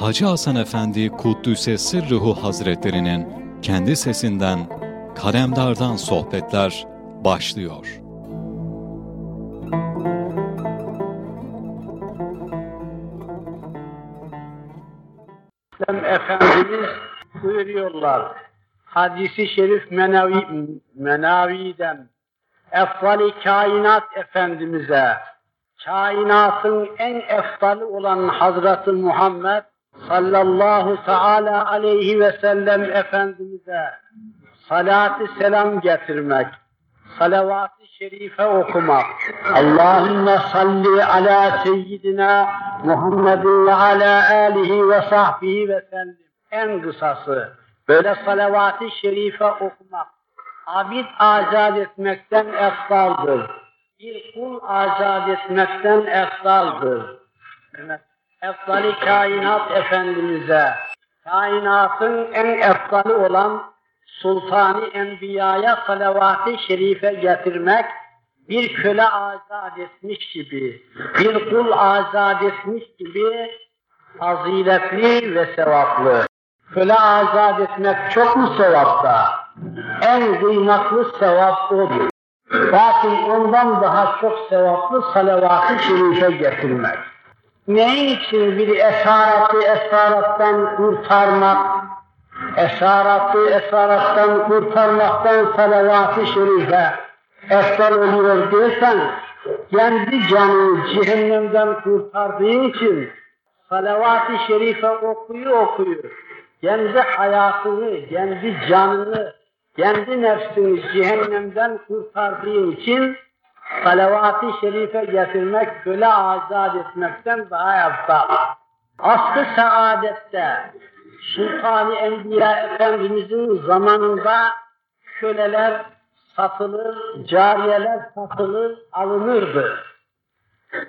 Hacı Hasan Efendi Kuddüs'e Sırrıhu Hazretlerinin kendi sesinden Kalemdar'dan sohbetler başlıyor. Efendimiz buyuruyorlar. Hadisi şerif menavi, menaviden efvali kainat Efendimiz'e kainatın en eftalı olan Hazreti Muhammed sallallahu teala aleyhi ve sellem Efendimiz'e salatı selam getirmek, salavat-ı şerife okumak. Allahümme salli ala seyyidina Muhammedin ve ala alihi ve sahbihi ve sellem. En kısası böyle salavat-ı şerife okumak. Abid azad etmekten eftaldır. Bir kul azad etmekten eftaldır. Evet efdali kainat Efendimiz'e, kainatın en efdali olan Sultani Enbiya'ya salavat-ı şerife getirmek, bir köle azat etmiş gibi, bir kul azat etmiş gibi faziletli ve sevaplı. Köle azat etmek çok mu sevapta? En kıymetli sevap odur. Lakin ondan daha çok sevaplı salavat-ı şerife getirmek. Ne için bir esaratı esarattan kurtarmak, esaratı esarattan kurtarmaktan salavat-ı şerife eftar oluyor dersen, kendi canını cehennemden kurtardığı için salavat-ı şerife okuyor okuyor. Kendi hayatını, kendi canını, kendi nefsini cehennemden kurtardığı için salavat-ı şerife getirmek, köle azat etmekten daha eftal. Aslı saadette Sultan-ı Enbiya Efendimizin zamanında köleler satılır, cariyeler satılır, alınırdı.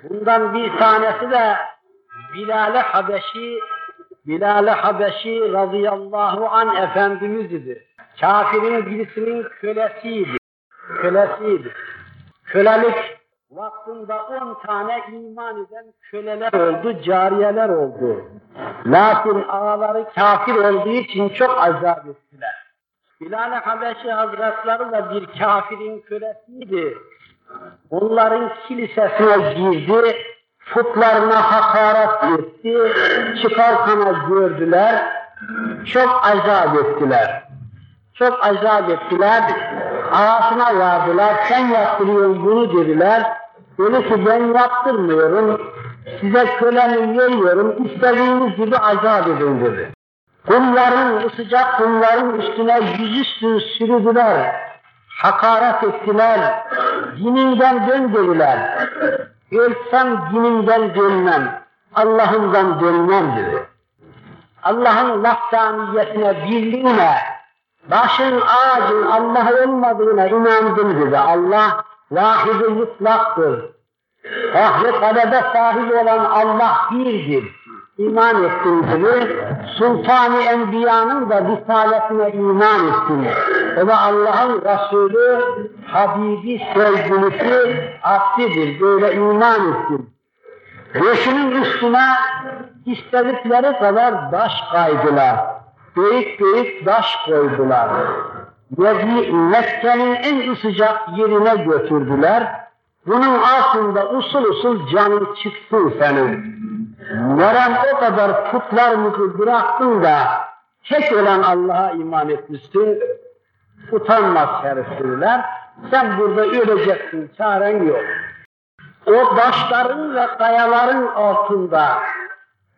Bundan bir tanesi de Bilal-i Habeşi, Bilal-i Habeşi radıyallahu an Efendimiz idi. Kafirin birisinin kölesiydi. Kölesiydi. Kölelik vaktinde on tane iman eden köleler oldu, cariyeler oldu. Lakin ağaları kafir olduğu için çok azap ettiler. Bilal-i Habeşi Hazretleri de bir kafirin kölesiydi. Onların kilisesine girdi, putlarına hakaret etti, çıkarkana gördüler, çok azap ettiler. Çok azap ettiler, ağasına vardılar, sen yaptırıyorsun bunu dediler. Dedi ki ben yaptırmıyorum, size köleni veriyorum, istediğiniz gibi azap edin dedi. Kumların, sıcak kumların üstüne yüzüstü sürüdüler, hakaret ettiler, dininden dön dediler. Ölsem dininden dönmem, Allah'ımdan dönmem dedi. Allah'ın vahdaniyetine, birliğine, başın ağacın Allah olmadığına inandım dedi. Allah vahid-i mutlaktır. Ahret kadede sahip olan Allah birdir. İman ettim dedi. Sultan-ı Enbiya'nın da risaletine iman ettim. O da Allah'ın Resulü, Habibi, sevgilisi, abdidir. Böyle iman ettim. Başının üstüne istedikleri kadar taş kaydılar büyük büyük taş koydular. Ve Mekke'nin en sıcak yerine götürdüler. Bunun altında usul usul canın çıksın senin. Neren o kadar putlarımızı bıraktın da tek olan Allah'a iman etmişsin. Utanmaz herifler. Sen burada öleceksin, çaren yok. O taşların ve kayaların altında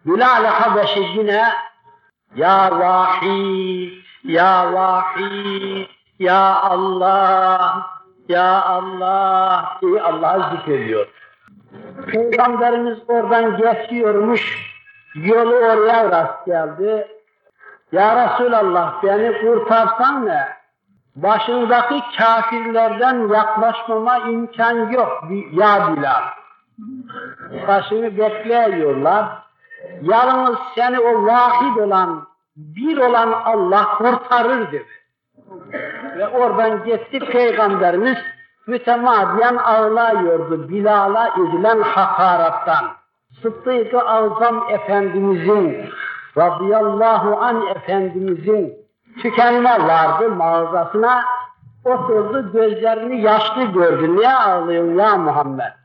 Bilal-i Habeşi yine ya Vahid, Ya Vahid, Ya Allah, Ya Allah diye Allah'ı zikrediyor. Peygamberimiz oradan geçiyormuş, yolu oraya rast geldi. Ya Resulallah beni kurtarsan ne? Başındaki kafirlerden yaklaşmama imkan yok ya Bilal. Başını bekliyorlar. Yalnız seni o vahid olan, bir olan Allah kurtarır dedi. Ve oradan gitti Peygamberimiz mütemadiyen ağlıyordu Bilal'a edilen hakarattan. Sıddık-ı Azam Efendimizin radıyallahu an Efendimizin tükenme vardı mağazasına oturdu gözlerini yaşlı gördü. Niye ağlıyorsun ya Muhammed?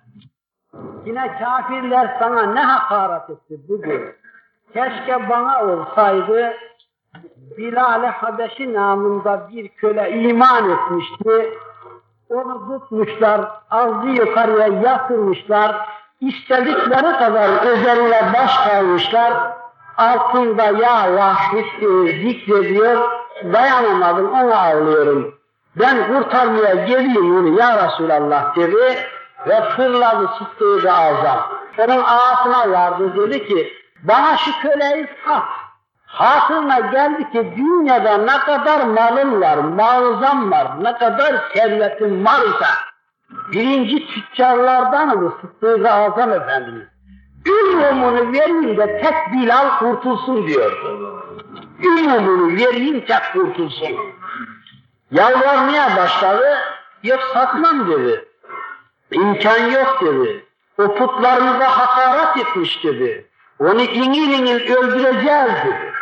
Yine kafirler sana ne hakaret etti bugün. Keşke bana olsaydı Bilal-i Habeşi namında bir köle iman etmişti. Onu tutmuşlar, ağzı yukarıya yatırmışlar, istedikleri kadar üzerine baş kalmışlar. Altında ya vahşet zikrediyor, dayanamadım ona ağlıyorum. Ben kurtarmaya geleyim onu ya Resulallah dedi ve fırladı sıktığı azam. Onun ağasına vardı dedi ki bana şu köleyi sat. Hatırına geldi ki dünyada ne kadar malın var, mağazam var, ne kadar servetin varsa birinci tüccarlardan bu Sıddık-ı Azam Efendimiz. Ümumunu vereyim de tek Bilal kurtulsun diyordu. Ümumunu vereyim tek kurtulsun. Yalvarmaya başladı, yok satmam dedi. İmkan yok dedi. O putlarımıza hakaret etmiş dedi. Onu ingil ingil öldüreceğiz dedi.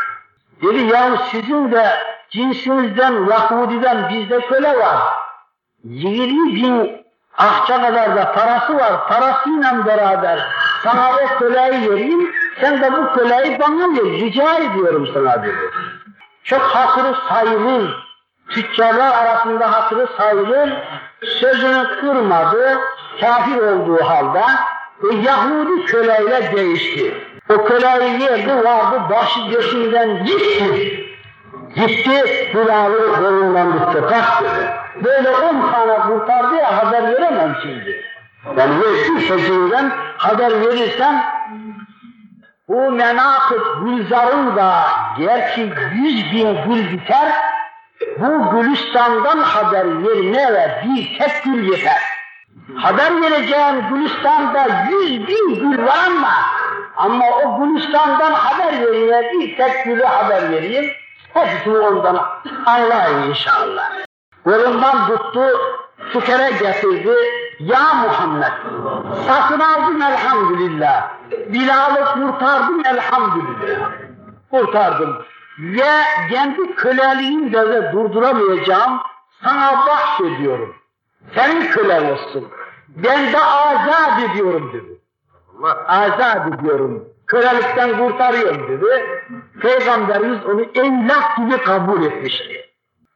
Dedi ya sizin de cinsinizden, Yahudi'den bizde köle var. 20 bin ahça kadar da parası var. Parasıyla beraber sana o köleyi vereyim, sen de bu köleyi bana ver. Rica ediyorum sana dedi. Çok hatırı sayılır. Tüccarlar arasında hatırı sayılır. Sözünü kırmadı. Kafir olduğu halde ve Yahudi köleyle değişti. O köleyi verdi vardı başı gözünden gitti. Gitti Bilal'ı kolundan bitti. Kalk. Böyle on tane kurtardı ya haber veremem şimdi. Yani versin sözünden haber verirsem bu menakıb gülzarın da gerçi yüz bin gül biter, bu Gülistan'dan haber vermeye bir tek gül yeter. Haber vereceğim Gülistan'da yüz bin gül var ama ama o Gülistan'dan haber vermeye bir tek gülü haber vereyim. Hepsini ondan anlayın inşallah. Kolundan tuttu, şükere getirdi. Ya Muhammed, satın aldım elhamdülillah. Bilal'ı kurtardım elhamdülillah. Kurtardım. Ve kendi köleliğimde de durduramayacağım, sana bahşediyorum. Senin kölen olsun. Ben de azat ediyorum dedi. Azat ediyorum. Kölelikten kurtarıyorum dedi. Peygamberimiz onu evlat gibi kabul etmişti.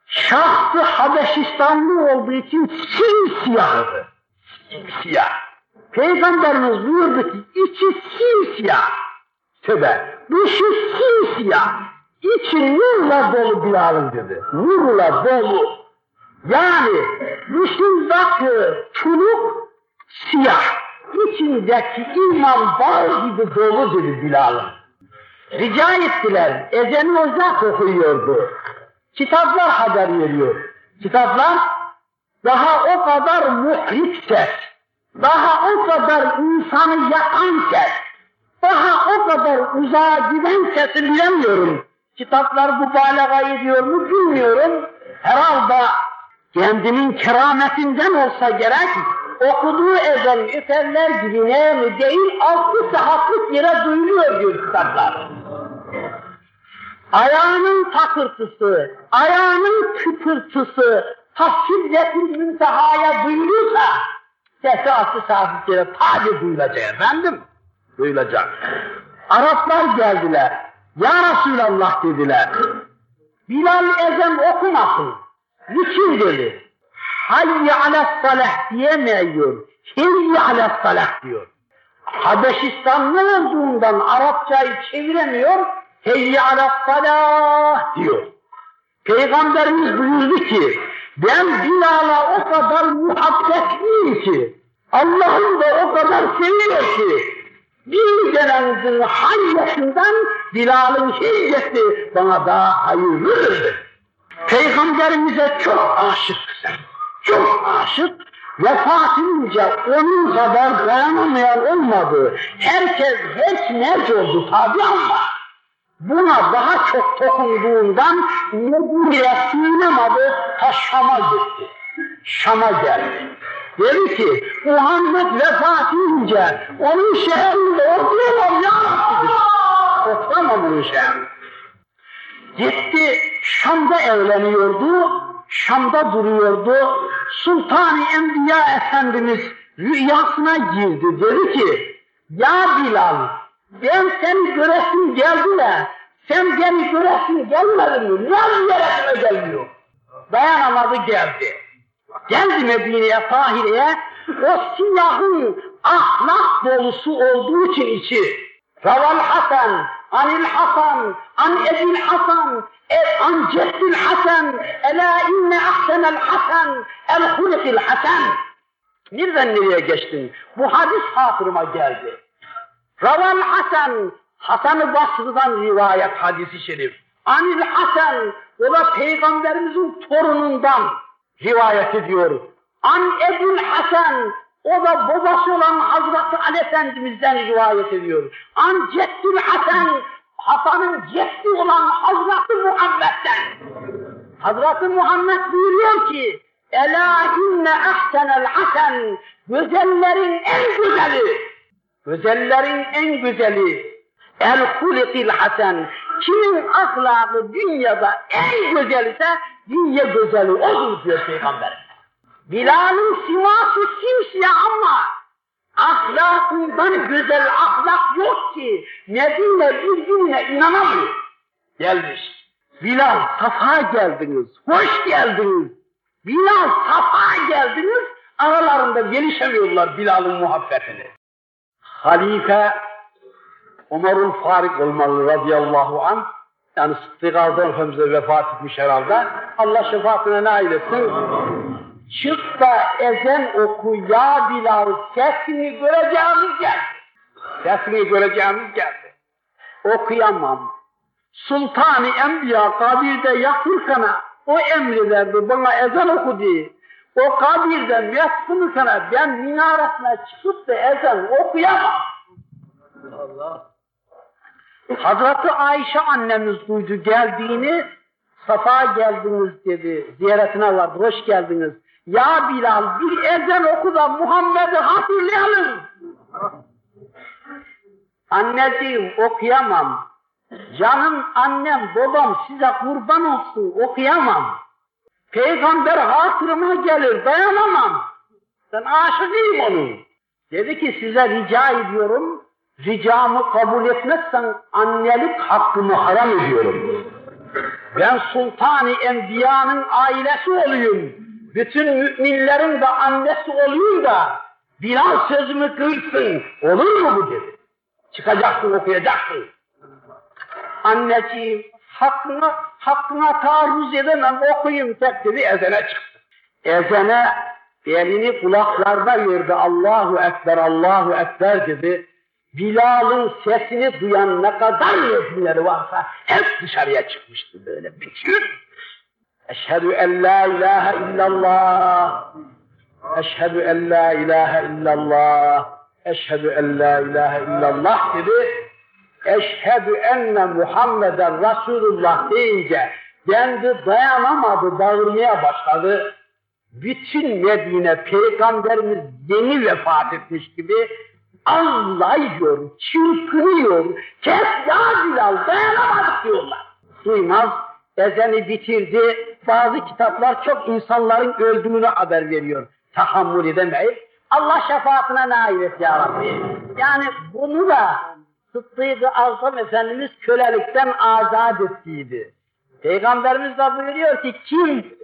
Şahsı Habeşistanlı olduğu için simsiyahdı. Simsiyah. Peygamberimiz buyurdu ki içi simsiyah. Tövbe. Dışı simsiyah. İçi nurla dolu Bilal'ın dedi. Nurla dolu. Yani dışındaki çuluk siyah. İçindeki iman bağ gibi dolu dedi Bilal'ın. Rica ettiler. Ezeni Ozak okuyordu. Kitaplar haber veriyor. Kitaplar daha o kadar muhrik ses, daha o kadar insanı yakan ses, daha o kadar uzağa giden sesi bilemiyorum. Kitaplar bu balaga ediyor mu bilmiyorum. Herhalde kendinin kerametinden olsa gerek okuduğu ezel üferler gibi ne değil altı saatlik yere duyuluyor diyor kitaplar. Ayağının takırtısı, ayağının kıpırtısı tasvirletin müntehaya duyulursa sesi altı saatlik yere tabi duyulacak efendim. Duyulacak. Araplar geldiler. Ya Resulallah dediler. Bilal ezan okumasın. Niçin dedi? Hayy ala salah diyemiyor. Hayy ala salah diyor. Habeşistanlı olduğundan Arapçayı çeviremiyor. Hayy ala salah diyor. Peygamberimiz buyurdu ki ben Bilal'a o kadar muhabbetliyim ki Allah'ım da o kadar seviyor ki bir gelenizin hayyetinden Bilal'ın hiyyeti bana daha hayırlıdır. Peygamberimize çok aşık çok aşık vefatınca onun kadar dayanamayan olmadı. Herkes nerede oldu tabi ama buna daha çok dokunduğundan Medine'ye sığınamadı, ta Şam'a gitti. Şam'a geldi. Dedi ki Muhammed vefat edince onun şehrinde oturamam ya Rabbi. Onun şehrinde. evleniyordu, Şam'da duruyordu. Sultan-ı Enbiya Efendimiz rüyasına girdi. Dedi ki, ya Bilal, ben seni göresim geldi de, sen beni göresin gelmedi mi? Niye ziyaretime gelmiyor? Dayanamadı geldi. Geldi Medine'ye, Tahire'ye, o siyahın ahlak dolusu olduğu için içi. Raval Hasan, Anil Hasan, An Ebil Hasan, An Ceddil Hasan, Ela inne ahsenel Hasan, el hulikil Hasan. Nereden nereye geçtin? Bu hadis hatırıma geldi. Raval Hasan, Hasan-ı Basrı'dan rivayet hadisi şerif. Anil Hasan, o da Peygamberimizin torunundan rivayet ediyor. An Ebul Hasan, o da babası olan Hazreti Ali Efendimiz'den rivayet ediyor. An Ceddül Hasan, Hasan'ın ceddi olan Hazreti Muhammed'den. Hazreti Muhammed buyuruyor ki, Ela inne ahsenel hasen, güzellerin en güzeli, güzellerin en güzeli, el hulikil hasen, kimin ahlakı dünyada en güzel ise dünya güzeli odur diyor Peygamber. Bilal'ın siması simsiyah ama ahlakından güzel ahlak yok ki Medine birbirine inanamıyor. Gelmiş. Bilal safa geldiniz, hoş geldiniz. Bilal safa geldiniz, aralarında gelişemiyorlar Bilal'ın muhabbetini. Halife Ömer'ül Farik olmalı radıyallahu anh. Yani Sıddık Efendimiz'e vefat etmiş herhalde. Allah şefaatine nail etsin. Çık da ezen oku ya Bilal sesini göreceğimiz geldi. Sesini göreceğimiz geldi. Okuyamam. Sultan-ı Enbiya kabirde yatırken o emri verdi bana ezan oku diye. O kabirde yatırken ben minaresine çıkıp da ezan okuyamam. Allah. Hazreti Ayşe annemiz duydu geldiğini, safa geldiniz dedi, ziyaretine vardı, hoş geldiniz. Ya Bilal bir ezan oku da Muhammed'i hatırlayalım. Anneciğim okuyamam. Canım annem babam size kurban olsun okuyamam. Peygamber hatırıma gelir dayanamam. Ben aşıkıyım onun. Dedi ki size rica ediyorum ricamı kabul etmezsen annelik hakkımı haram ediyorum. Ben Sultan-ı Enbiya'nın ailesi olayım. Bütün müminlerin de annesi olayım da Bilal sözümü kırsın. Olur mu bu dedi. Çıkacaksın okuyacaksın. Anneciğim hakkına, hakkına taarruz edemem okuyayım tek dedi ezene çıktı. Ezene elini kulaklarda gördü Allahu Ekber, Allahu Ekber dedi. Bilal'ın sesini duyan ne kadar müminleri varsa hep dışarıya çıkmıştı böyle bütün. Eşhedü en la ilahe illallah. Eşhedü en la ilahe illallah. Eşhedü en la ilahe illallah dedi. Eşhedü enne Muhammeden Resulullah deyince kendi dayanamadı, bağırmaya başladı. Bütün Medine Peygamberimiz yeni vefat etmiş gibi ağlıyor, çırpınıyor, kes ya Bilal dayanamadık diyorlar. Duymaz, ezeni bitirdi, bazı kitaplar çok insanların öldüğünü haber veriyor. Tahammül edemeyip, Allah şefaatine nail et ya Rabbi. Yani bunu da Sıddık-ı Azam Efendimiz kölelikten azat ettiydi. Peygamberimiz de buyuruyor ki kim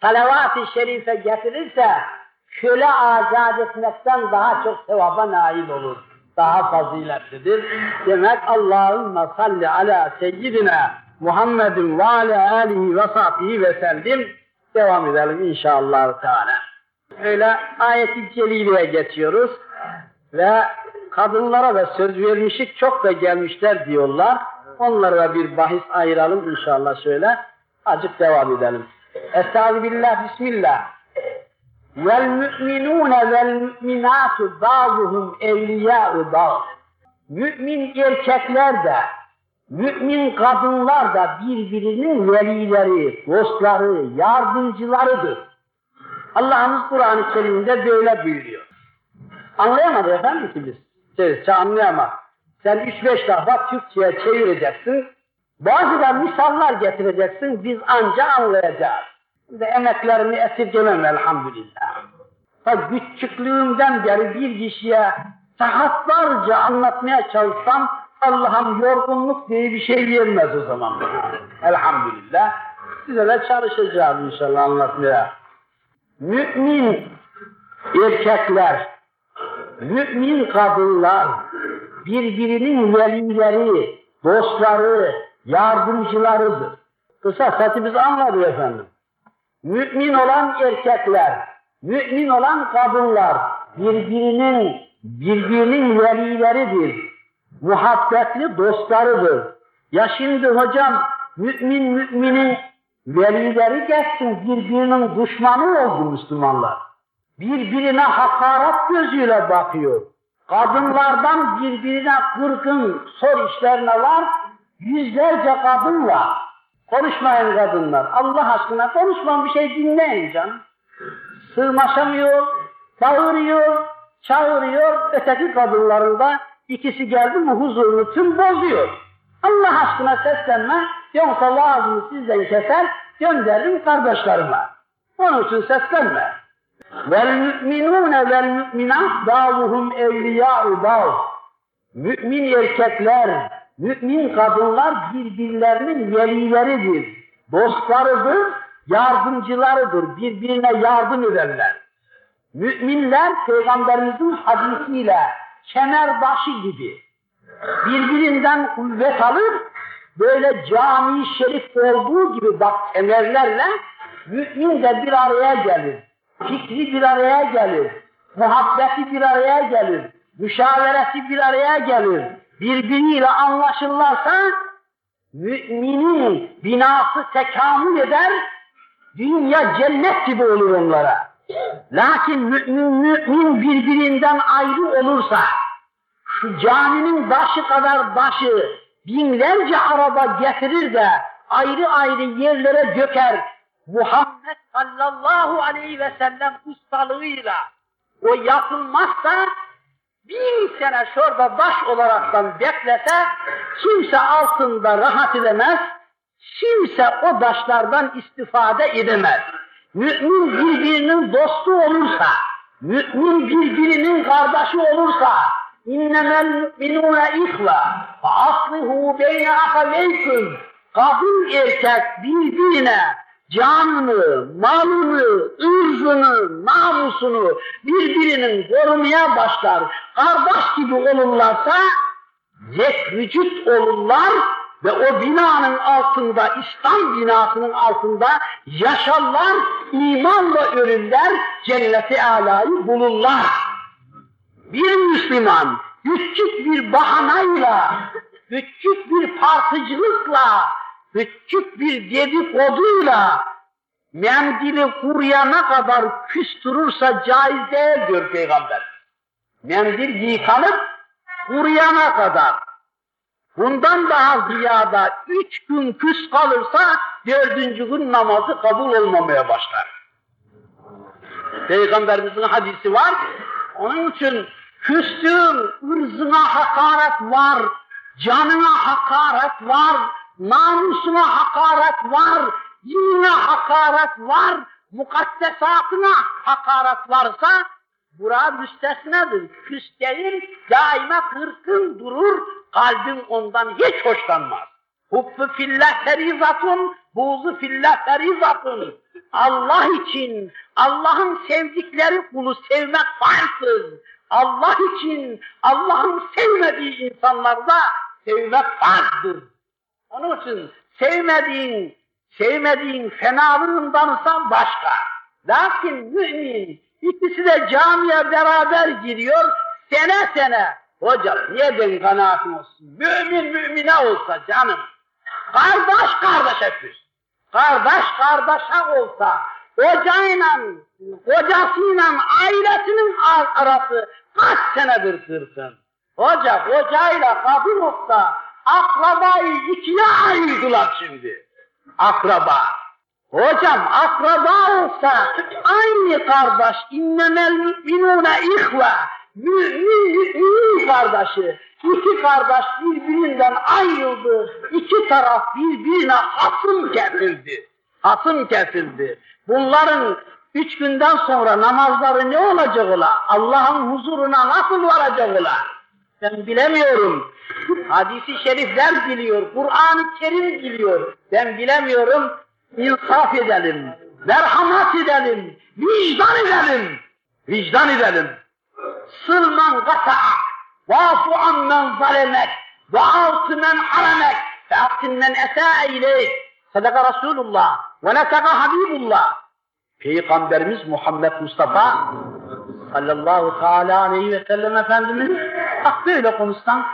salavat-ı şerife getirirse köle azat etmekten daha çok sevaba nail olur. Daha faziletlidir. Demek Allahümme salli ala seyyidina Muhammedin ve ala alihi ve sahbihi ve sellim devam edelim inşallah Teala. Öyle ayet-i celileye geçiyoruz ve kadınlara da söz vermişik çok da gelmişler diyorlar. Onlara bir bahis ayıralım inşallah şöyle. Acık devam edelim. Estağfirullah, Bismillah. Vel müminatu ba'duhum evliya'u ba'd. Mümin erkekler de, mümin kadınlar da birbirinin velileri, dostları, yardımcılarıdır. Allah'ımız Kur'an-ı Kerim'de böyle buyuruyor. Anlayamadı efendim ki biz. Sen, sen anlayamaz. Sen üç beş defa Türkçe'ye çevireceksin. Bazı da misallar getireceksin, biz anca anlayacağız. Ve emeklerimi esirgemem elhamdülillah. Ta küçüklüğümden beri bir kişiye saatlerce anlatmaya çalışsam Allah'ım yorgunluk diye bir şey vermez o zaman. elhamdülillah. Size de çalışacağım inşallah anlatmaya. Mümin erkekler, mümin kadınlar, birbirinin velileri, dostları, yardımcılarıdır. Kısa biz anladı efendim. Mümin olan erkekler, mümin olan kadınlar birbirinin birbirinin velileridir. Muhabbetli dostlarıdır. Ya şimdi hocam mümin müminin velileri geçsin birbirinin düşmanı oldu Müslümanlar. Birbirine hakaret gözüyle bakıyor. Kadınlardan birbirine kırgın sor işlerine var, yüzlerce kadın var. Konuşmayın kadınlar. Allah aşkına konuşmayın bir şey dinleyin canım. Sığmaşamıyor, bağırıyor, çağırıyor. Öteki kadınların da ikisi geldi mi huzurunu tüm bozuyor. Allah aşkına seslenme, yoksa vaazını sizden keser, gönderirim kardeşlerime. Onun için seslenme. Vel müminune vel müminat dâvuhum evliyâ'u dâv. Mümin erkekler, mümin kadınlar birbirlerinin velileridir, dostlarıdır, yardımcılarıdır, birbirine yardım ederler. Müminler Peygamberimizin hadisiyle kemer başı gibi birbirinden kuvvet alır, böyle cami şerif olduğu gibi bak kemerlerle mümin de bir araya gelir. Fikri bir araya gelir. Muhabbeti bir araya gelir. Müşaveresi bir araya gelir. Birbiriyle anlaşırlarsa müminin binası tekamül eder, dünya cennet gibi olur onlara. Lakin mümin, mümin birbirinden ayrı olursa, şu caminin başı kadar başı binlerce araba getirir de ayrı ayrı yerlere döker. Muhammed sallallahu aleyhi ve sellem ustalığıyla o yapılmazsa bin sene şurada baş olaraktan beklese kimse altında rahat edemez, kimse o taşlardan istifade edemez. Mümin birbirinin dostu olursa, mümin birbirinin kardeşi olursa, innemel müminune ihva, fa aslihu beyne ahaveyküm, kadın erkek birbirine canını, malını, ırzını, namusunu birbirinin korumaya başlar, kardeş gibi olurlarsa, yek vücut olurlar ve o binanın altında, İslam binasının altında yaşarlar, imanla ölürler, cenneti alayı bulurlar. Bir Müslüman küçük bir bahanayla, küçük bir partıcılıkla, küçük bir dedikoduyla mendili kuruyana kadar küstürürse caiz değil diyor Peygamber. Mendil yıkanıp kuruyana kadar. Bundan daha ziyada üç gün küs kalırsa dördüncü gün namazı kabul olmamaya başlar. Peygamberimizin hadisi var. Onun için küstüğün ırzına hakaret var, canına hakaret var, namusuna hakaret var, dinine hakaret var, mukaddesatına hakaret varsa bura müstesnadır. Küs daima kırkın durur, kalbin ondan hiç hoşlanmaz. Hubbu fillah ferizatun, buğzu fillah ferizatun. Allah için, Allah'ın sevdikleri kulu sevmek farzdır. Allah için, Allah'ın sevmediği insanlarda sevmek farzdır. Onun için sevmediğin, sevmediğin fenalığındansa başka. Lakin mümin ikisi de camiye beraber giriyor sene sene. Hocam niye benim kanaatim olsun? Mümin mümine olsa canım. Kardeş kardeşe küs. Kardeş kardeşe olsa hocayla, hocasıyla ailesinin arası kaç senedir kırsın. Hoca hocayla kadın olsa akrabayı ikiye ayırdılar şimdi. Akraba. Hocam akraba olsa aynı kardeş innemel müminune ihve mümin, mümin kardeşi, iki kardeş birbirinden ayrıldı, iki taraf birbirine hasım kesildi. Hasım kesildi. Bunların üç günden sonra namazları ne olacak ola? Allah'ın huzuruna nasıl varacak ola? Ben bilemiyorum. Hadisi şerifler biliyor, Kur'an-ı Kerim biliyor. Ben bilemiyorum. İnsaf edelim, merhamet edelim, vicdan edelim, vicdan edelim. Sılman kata'a, vafu ammen zalemek, ve altı men haramek, ve aktin men esâ ileyk. Sadaka Resulullah, ve netaka Habibullah. Peygamberimiz Muhammed Mustafa sallallahu aleyhi ve sellem Efendimiz bak böyle konuşsan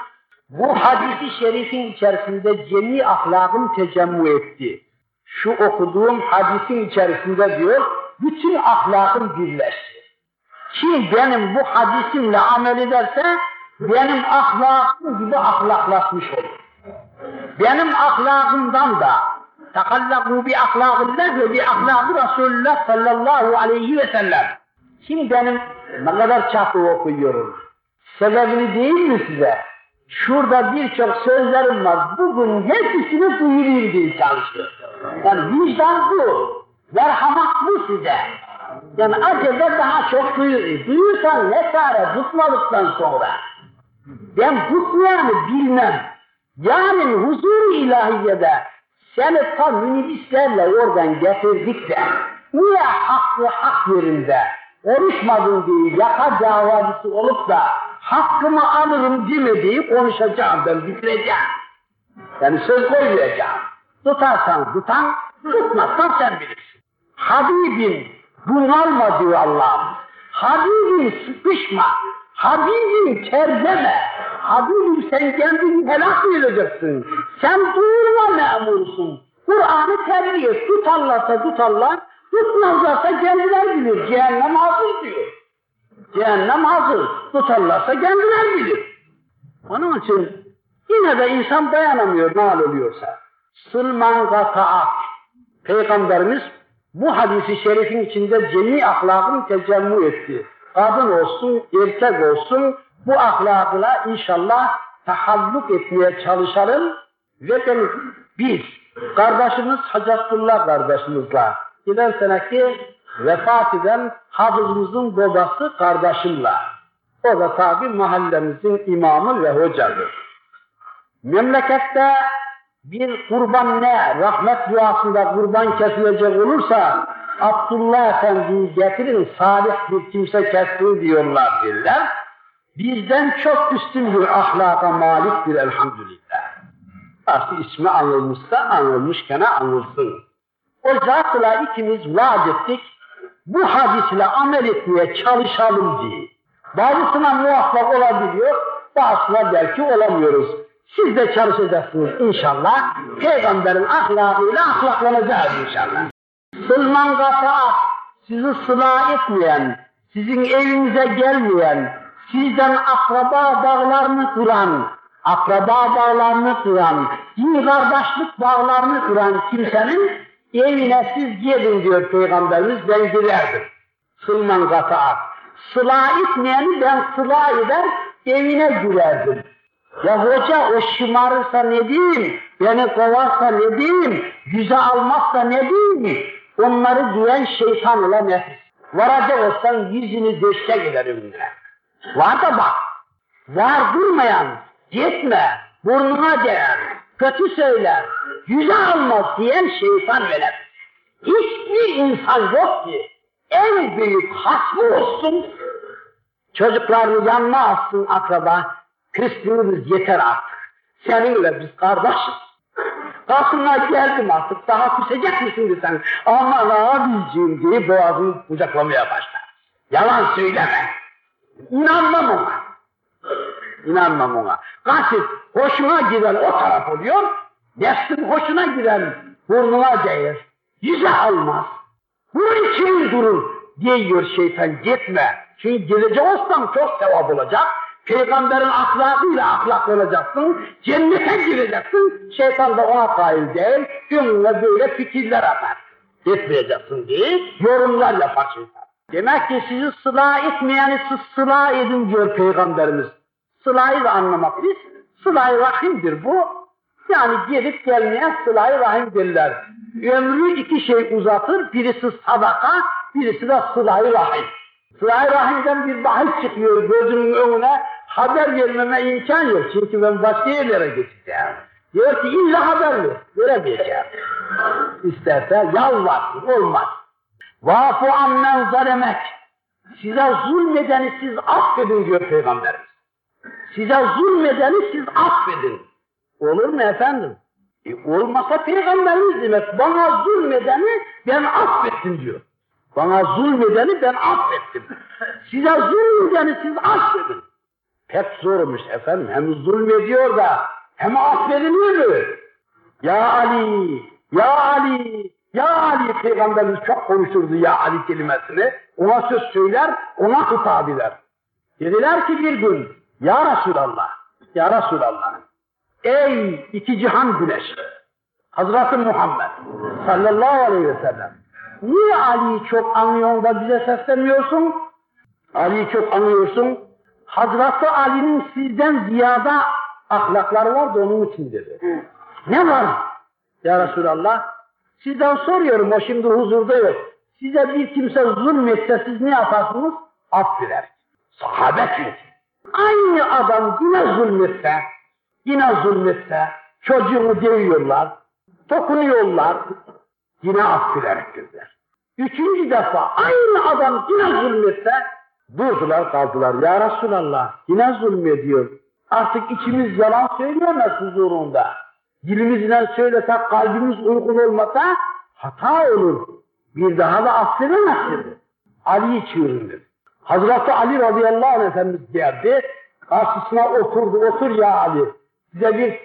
bu hadisi şerifin içerisinde cemi ahlakın tecemmü etti. Şu okuduğum hadisin içerisinde diyor, bütün ahlakın birleşti. Kim benim bu hadisimle amel ederse, benim ahlakım gibi ahlaklaşmış olur. Benim ahlakımdan da takallaku bi ahlakillah ve bi ahlakı Resulullah sallallahu aleyhi ve sellem. Kim benim ne kadar çapı okuyorum. Sebebini değil mi size? Şurada birçok sözlerim var. Bugün hepsini duyurayım diye çalışıyorum. Yani vicdan bu. Merhamet bu size. Yani acaba daha çok duyur. Duyursan ne çare tutmadıktan sonra. Ben tutmayanı bilmem. Yarın huzur ilahiyede seni tam minibüslerle oradan getirdik de niye hakkı hak yerinde konuşmadın diye yaka davacısı olup da hakkımı alırım demediği konuşacağım ben bitireceğim. Yani söz koymayacağım. Tutarsan tutan, tutmazsan sen bilirsin. Habibim bunalma diyor Allah'ım. Habibim sıkışma. Habibim terzeme. Habibim sen kendini helak edeceksin. Sen duyurma memursun. Kur'an'ı tebliğ et. Tutarlarsa tutarlar, tutmazlarsa kendiler bilir. Cehennem hazır diyor. Cehennem hazır. Tutarlarsa kendiler bilir. Onun için yine de insan dayanamıyor hal oluyorsa. Sılman gata'ak. Peygamberimiz bu hadisi şerifin içinde cemi ahlakın tecemmü etti. Kadın olsun, erkek olsun bu ahlakla inşallah tahalluk etmeye çalışalım ve ben, biz kardeşimiz Hacatullah kardeşimizle giden seneki vefat eden hafızımızın babası kardeşimle o da tabi mahallemizin imamı ve hocadır. Memlekette bir kurban ne? Rahmet duasında kurban kesilecek olursa Abdullah Efendi'yi getirin salih bir kimse kesti diyorlar derler. Bizden çok üstün bir ahlaka maliktir elhamdülillah. Artık ismi anılmışsa anılmışken anılsın. O zatla ikimiz vaat ettik. Bu hadisle amel etmeye çalışalım diye. Bazısına muvaffak olabiliyor, bazısına belki olamıyoruz. Siz de çalışacaksınız inşallah. Peygamberin ahlakıyla ahlaklanacağız inşallah. Sılman gataat, sizi sıla etmeyen, sizin evinize gelmeyen, sizden akraba bağlarını kuran, akraba bağlarını kuran, din kardeşlik bağlarını kuran kimsenin evine siz gelin diyor Peygamberimiz, ben girerdim. Sılman gataat. Sıla etmeyeni ben sıla eder, evine girerdim. Ya hoca o şımarırsa ne diyeyim, beni kovarsa ne diyeyim, yüze almazsa ne diyeyim, onları diyen şeytan ile nefis. Varacak olsan yüzünü deşte gider önüne. Var da bak, var durmayan, gitme, burnuna değer, kötü söyler, yüze almaz diyen şeytan ve nefis. Hiçbir insan yok ki en büyük hasmı olsun, çocuklarını yanına alsın akraba, Küslüğümüz yeter artık. Seninle biz kardeşiz. Kalkınlar geldim artık, daha küsecek misin sen? Aman abiciğim diye boğazını kucaklamaya başlar. Yalan söyleme. İnanmam ona. İnanmam ona. Kaçıp hoşuna giden o taraf oluyor, nefsin hoşuna giden burnuna değer. Yüze almaz. Bunun için durur diyor şeytan gitme. Çünkü gelecek olsam çok sevap olacak. Peygamberin ahlakıyla ahlaklanacaksın, cennete gireceksin, şeytan da ona kail değil, gönlüne böyle fikirler atar. Gitmeyeceksin diye yorumlar yapar şeytan. Demek ki sizi sıla etmeyeni siz sıla edin diyor Peygamberimiz. Sılayı anlamak biz. Sıla-i Rahim'dir bu. Yani gelip gelmeyen sıla-i Rahim derler. Ömrü iki şey uzatır. Birisi sadaka, birisi de sıla-i Rahim. Sıla-i Rahim'den bir bahis çıkıyor gözünün önüne. Haber vermeme imkan yok. Çünkü ben başka yerlere geçeceğim. Diyor ki illa haber ver. Veremeyeceğim. İsterse yalvarsın. Olmaz. Vafu ammen zalemek. Size zulmedeni siz affedin diyor Peygamberimiz. Size zulmedeni siz affedin. Olur mu efendim? E, olmasa Peygamberimiz demek. Bana zulmedeni ben affettim diyor. Bana zulmedeni ben affettim. Size zulmedeni siz affedin. Pek zormuş efendim. Hem zulmediyor da hem affediliyor mu? Ya Ali, Ya Ali, Ya Ali Peygamberimiz çok konuşurdu Ya Ali kelimesini. Ona söz söyler, ona hitap eder. Dediler ki bir gün, Ya Resulallah, Ya Resulallah, ey iki cihan güneşi, Hazreti Muhammed sallallahu aleyhi ve sellem, niye Ali'yi çok anlıyorsun da bize seslenmiyorsun? Ali'yi çok anlıyorsun. Hazreti Ali'nin sizden ziyada ahlakları var da onun için dedi. Ne var? Ya Resulallah, sizden soruyorum, o şimdi huzurda yok. Size bir kimse zulmetse siz ne yaparsınız? Affeder. Sahabe çünkü. Aynı adam yine zulmetse, yine zulmetse, çocuğunu dövüyorlar, dokunuyorlar, yine affeder dediler. Üçüncü defa aynı adam yine zulmetse, durdular kaldılar. Ya Resulallah, yine zulmediyor. Artık içimiz yalan söyleyemez huzurunda. Dilimizle söylesek kalbimiz uygun olmasa hata olur. Bir daha da affedemez dedi. Ali'yi çığırın dedi. Hazreti Ali radıyallahu anh Efendimiz geldi. Karşısına oturdu. Otur ya Ali. Size bir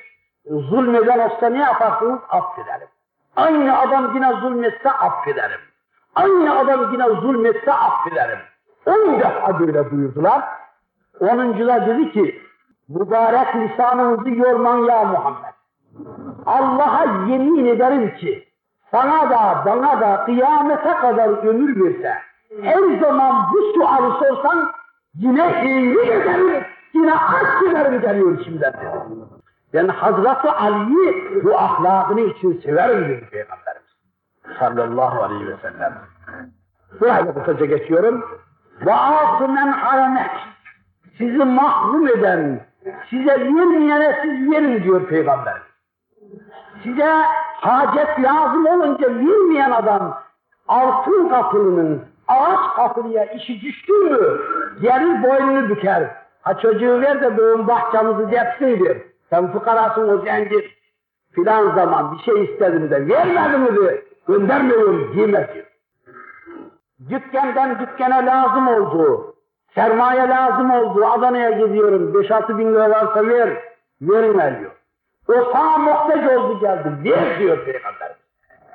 zulmeden olsa ne yaparsınız? Affederim. Aynı adam yine zulmetse affederim. Aynı adam yine zulmetse affederim. On defa böyle buyurdular. Onuncuda dedi ki, mübarek lisanınızı yorman ya Muhammed. Allah'a yemin ederim ki sana da bana da kıyamete kadar ömür verse her zaman bu sualı sorsan yine eğri ederim, yine affederim geliyor içimden. Ben Hazreti Ali'yi bu ahlakını için severim dedi Peygamberimiz. Sallallahu aleyhi ve sellem. Burayla kısaca geçiyorum. Ve men haramek. Sizi mahrum eden, size vermeyene siz verin diyor Peygamberimiz size hacet lazım olunca bilmeyen adam altın kapılının ağaç kapılıya işi düştü mü gelir boynunu büker. Ha çocuğu ver de bugün bahçamızı depsin der. Sen fukarasın o zengin. Filan zaman bir şey istedim de vermedi mi de göndermiyorum diyemez diyor. Dükkandan dükkana lazım oldu. Sermaye lazım oldu. Adana'ya gidiyorum. 5-6 bin lira varsa ver. Verin diyor. O sana muhtaç oldu geldi. Ver diyor Peygamberimiz.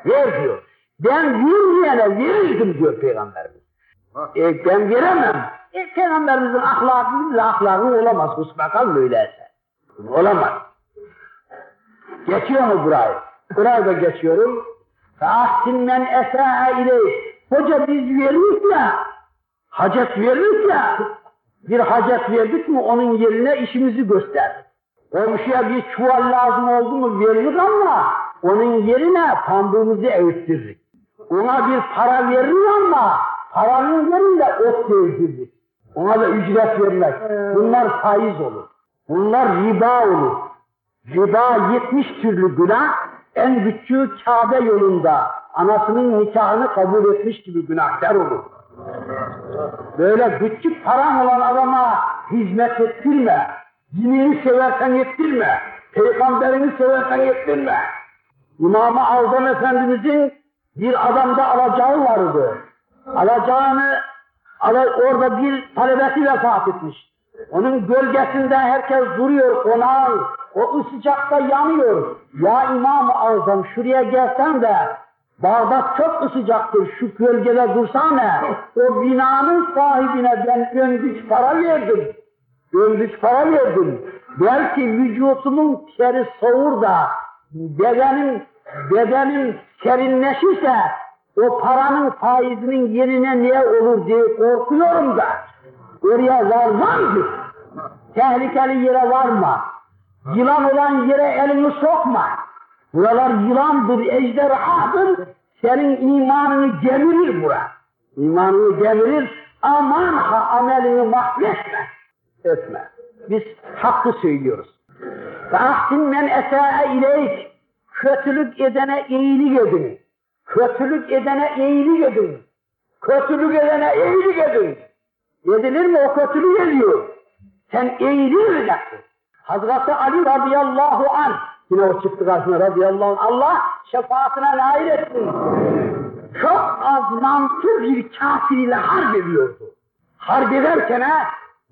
Ver diyor. Ben vermeyene verirdim diyor Peygamberimiz. E, ben veremem. E, Peygamberimizin ahlakı bizle ahlakı olamaz. Kusmakal öyleyse. Olamaz. Geçiyor mu burayı? Burayı da geçiyorum. Fahsin men esa'a ileyh. Hoca biz verdik ya, hacet verdik ya, bir hacet verdik mi onun yerine işimizi gösterdik. Komşuya bir çuval lazım oldu mu verilir ama onun yerine pambığımızı öğüttürürük. Ona bir para verir ama paranın yerine ot sevdirdik. Ona da ücret vermek. Bunlar faiz olur. Bunlar riba olur. Riba 70 türlü günah, en küçüğü Kabe yolunda anasının nikahını kabul etmiş gibi günahkar olur. Böyle küçük paran olan adama hizmet ettirme. Dinini seversen yettirme. Peygamberini seversen yettirme. İmam-ı Azam Efendimizin bir adamda alacağı vardı. Alacağını orada bir talebesi vefat etmiş. Onun gölgesinde herkes duruyor konağın. O sıcakta yanıyor. Ya İmam-ı Azam şuraya gelsen de Bağdat çok sıcaktır şu gölgede dursana. O binanın sahibine ben öngüç para verdim. Öngüç para verdim. Belki vücutumun teri soğur da bedenim bedenim serinleşirse o paranın faizinin yerine ne olur diye korkuyorum da oraya varmam ki. Tehlikeli yere varma. Yılan olan yere elini sokma. Buralar yılandır, ejderhadır. Senin imanını gemirir bura. İmanını gemirir. Aman ha amelini mahvetme. Etme. Biz hakkı söylüyoruz. Ve ahsin men esâe ileyk. Kötülük edene iyilik edin. Kötülük edene iyilik edin. Kötülük edene iyilik edin. Edilir mi? O kötülük ediyor. Sen iyiliği edeceksin. Hazreti Ali radıyallahu anh yine o çıktı karşısına radıyallahu anh Allah şefaatine nail etsin. Çok az nankör bir kafir ile harp ediyordu. Harp ederken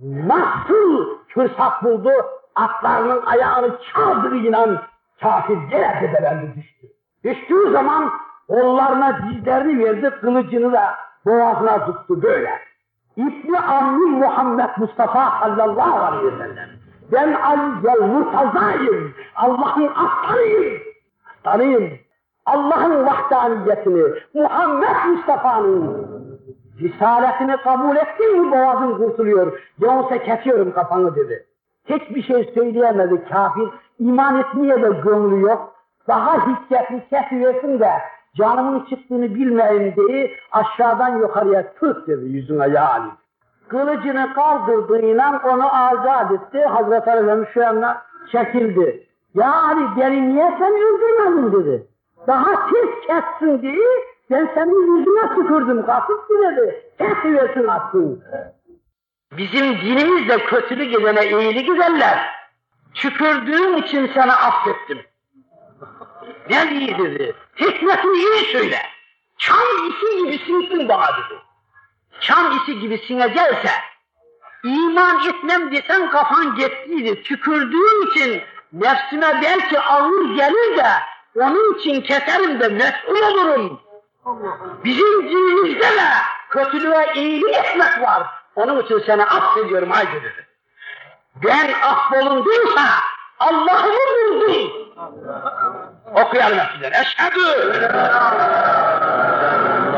nasıl fırsat buldu atlarının ayağını çaldırıyla kafir gene tepelendi düştü. Düştüğü zaman kollarına dizlerini verdi, kılıcını da boğazına tuttu böyle. İbni Ammi Muhammed Mustafa sallallahu aleyhi ve sellem. Ben Ali'yel Murtaza'yım. Allah'ın aslanıyım. Aslanıyım. Allah'ın vahdaniyetini, Muhammed Mustafa'nın risaletini kabul ettin mi boğazın kurtuluyor. Yoksa kesiyorum kafanı dedi. Hiçbir şey söyleyemedi kafir. İman etmeye de gönlü yok. Daha hiddetli kesiversin de canımın çıktığını bilmeyeyim diye aşağıdan yukarıya tık dedi yüzüne ya Ali. Kılıcını kaldırdığıyla onu azat etti. Hazreti Efendimiz şu yanına çekildi. Ya Ali beni niye sen öldürmedin dedi. Daha tez kessin diye ben senin yüzüne tükürdüm kasıt dedi. Kesiversin atsın. Bizim dinimizde kötülük edene iyilik ederler. Tükürdüğüm için sana affettim. Ne iyi dedi. Hikmetini iyi söyle. Çam isi gibi sinsin bana dedi. Çam isi gibi sinecekse, iman etmem desen kafan gittiydi. Tükürdüğün için nefsime belki ağır gelir de, onun için keserim de mesul olurum. Bizim dinimizde de kötülüğe iyilik etmek var. Onun için seni affediyorum haydi dedi. Ben affolunduysa Allah'ımı buldum. Okuyalım hepsinden. Eşhedü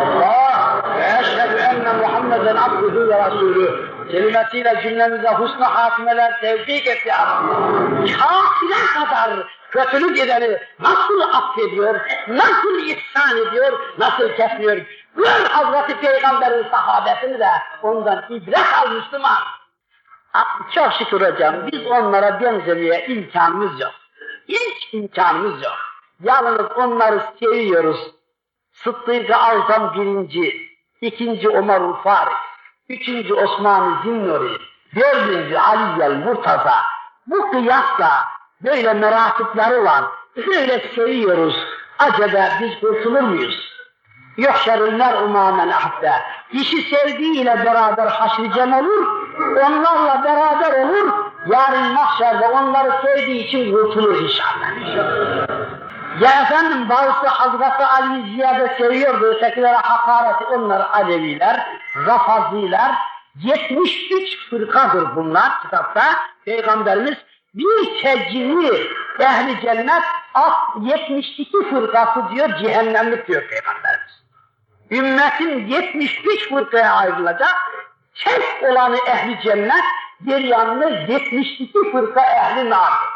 Allah ve eşhedü enne Muhammeden abduhu ve rasulü. Kelimesiyle cümlemize husna hatimeler tevfik et ya. Kafire kadar kötülük edeni nasıl affediyor, nasıl ihsan ediyor, nasıl kesmiyor. Gör Hazreti Peygamber'in sahabesini de ondan ibret al Müslüman. Çok şükür hocam, biz onlara benzemeye imkanımız yok. Hiç imkanımız yok. Yalnız onları seviyoruz. Sıddık-ı Azam birinci, ikinci Ömer Faruk, üçüncü Osman-ı Zinnuri, dördüncü Ali'yel Murtaza. Bu kıyasla böyle merakipleri var, böyle seviyoruz. Acaba biz kurtulur muyuz? Yuhşerunlar umamen ahde. Kişi sevdiğiyle beraber haşricen olur, onlarla beraber olur, yarın mahşerde onları sevdiği için kurtulur inşallah. Ya efendim bazısı Hazreti Ali'yi ziyade seviyordu, ötekilere hakareti onlar Aleviler, Rafaziler, 73 fırkadır bunlar kitapta. Peygamberimiz bir tecini ehli cennet 72 fırkası diyor cehennemlik diyor Peygamberimiz. Ümmetin 73 fırkaya ayrılacak, tek olanı ehli cennet, deryanlı 72 fırka ehli nardır.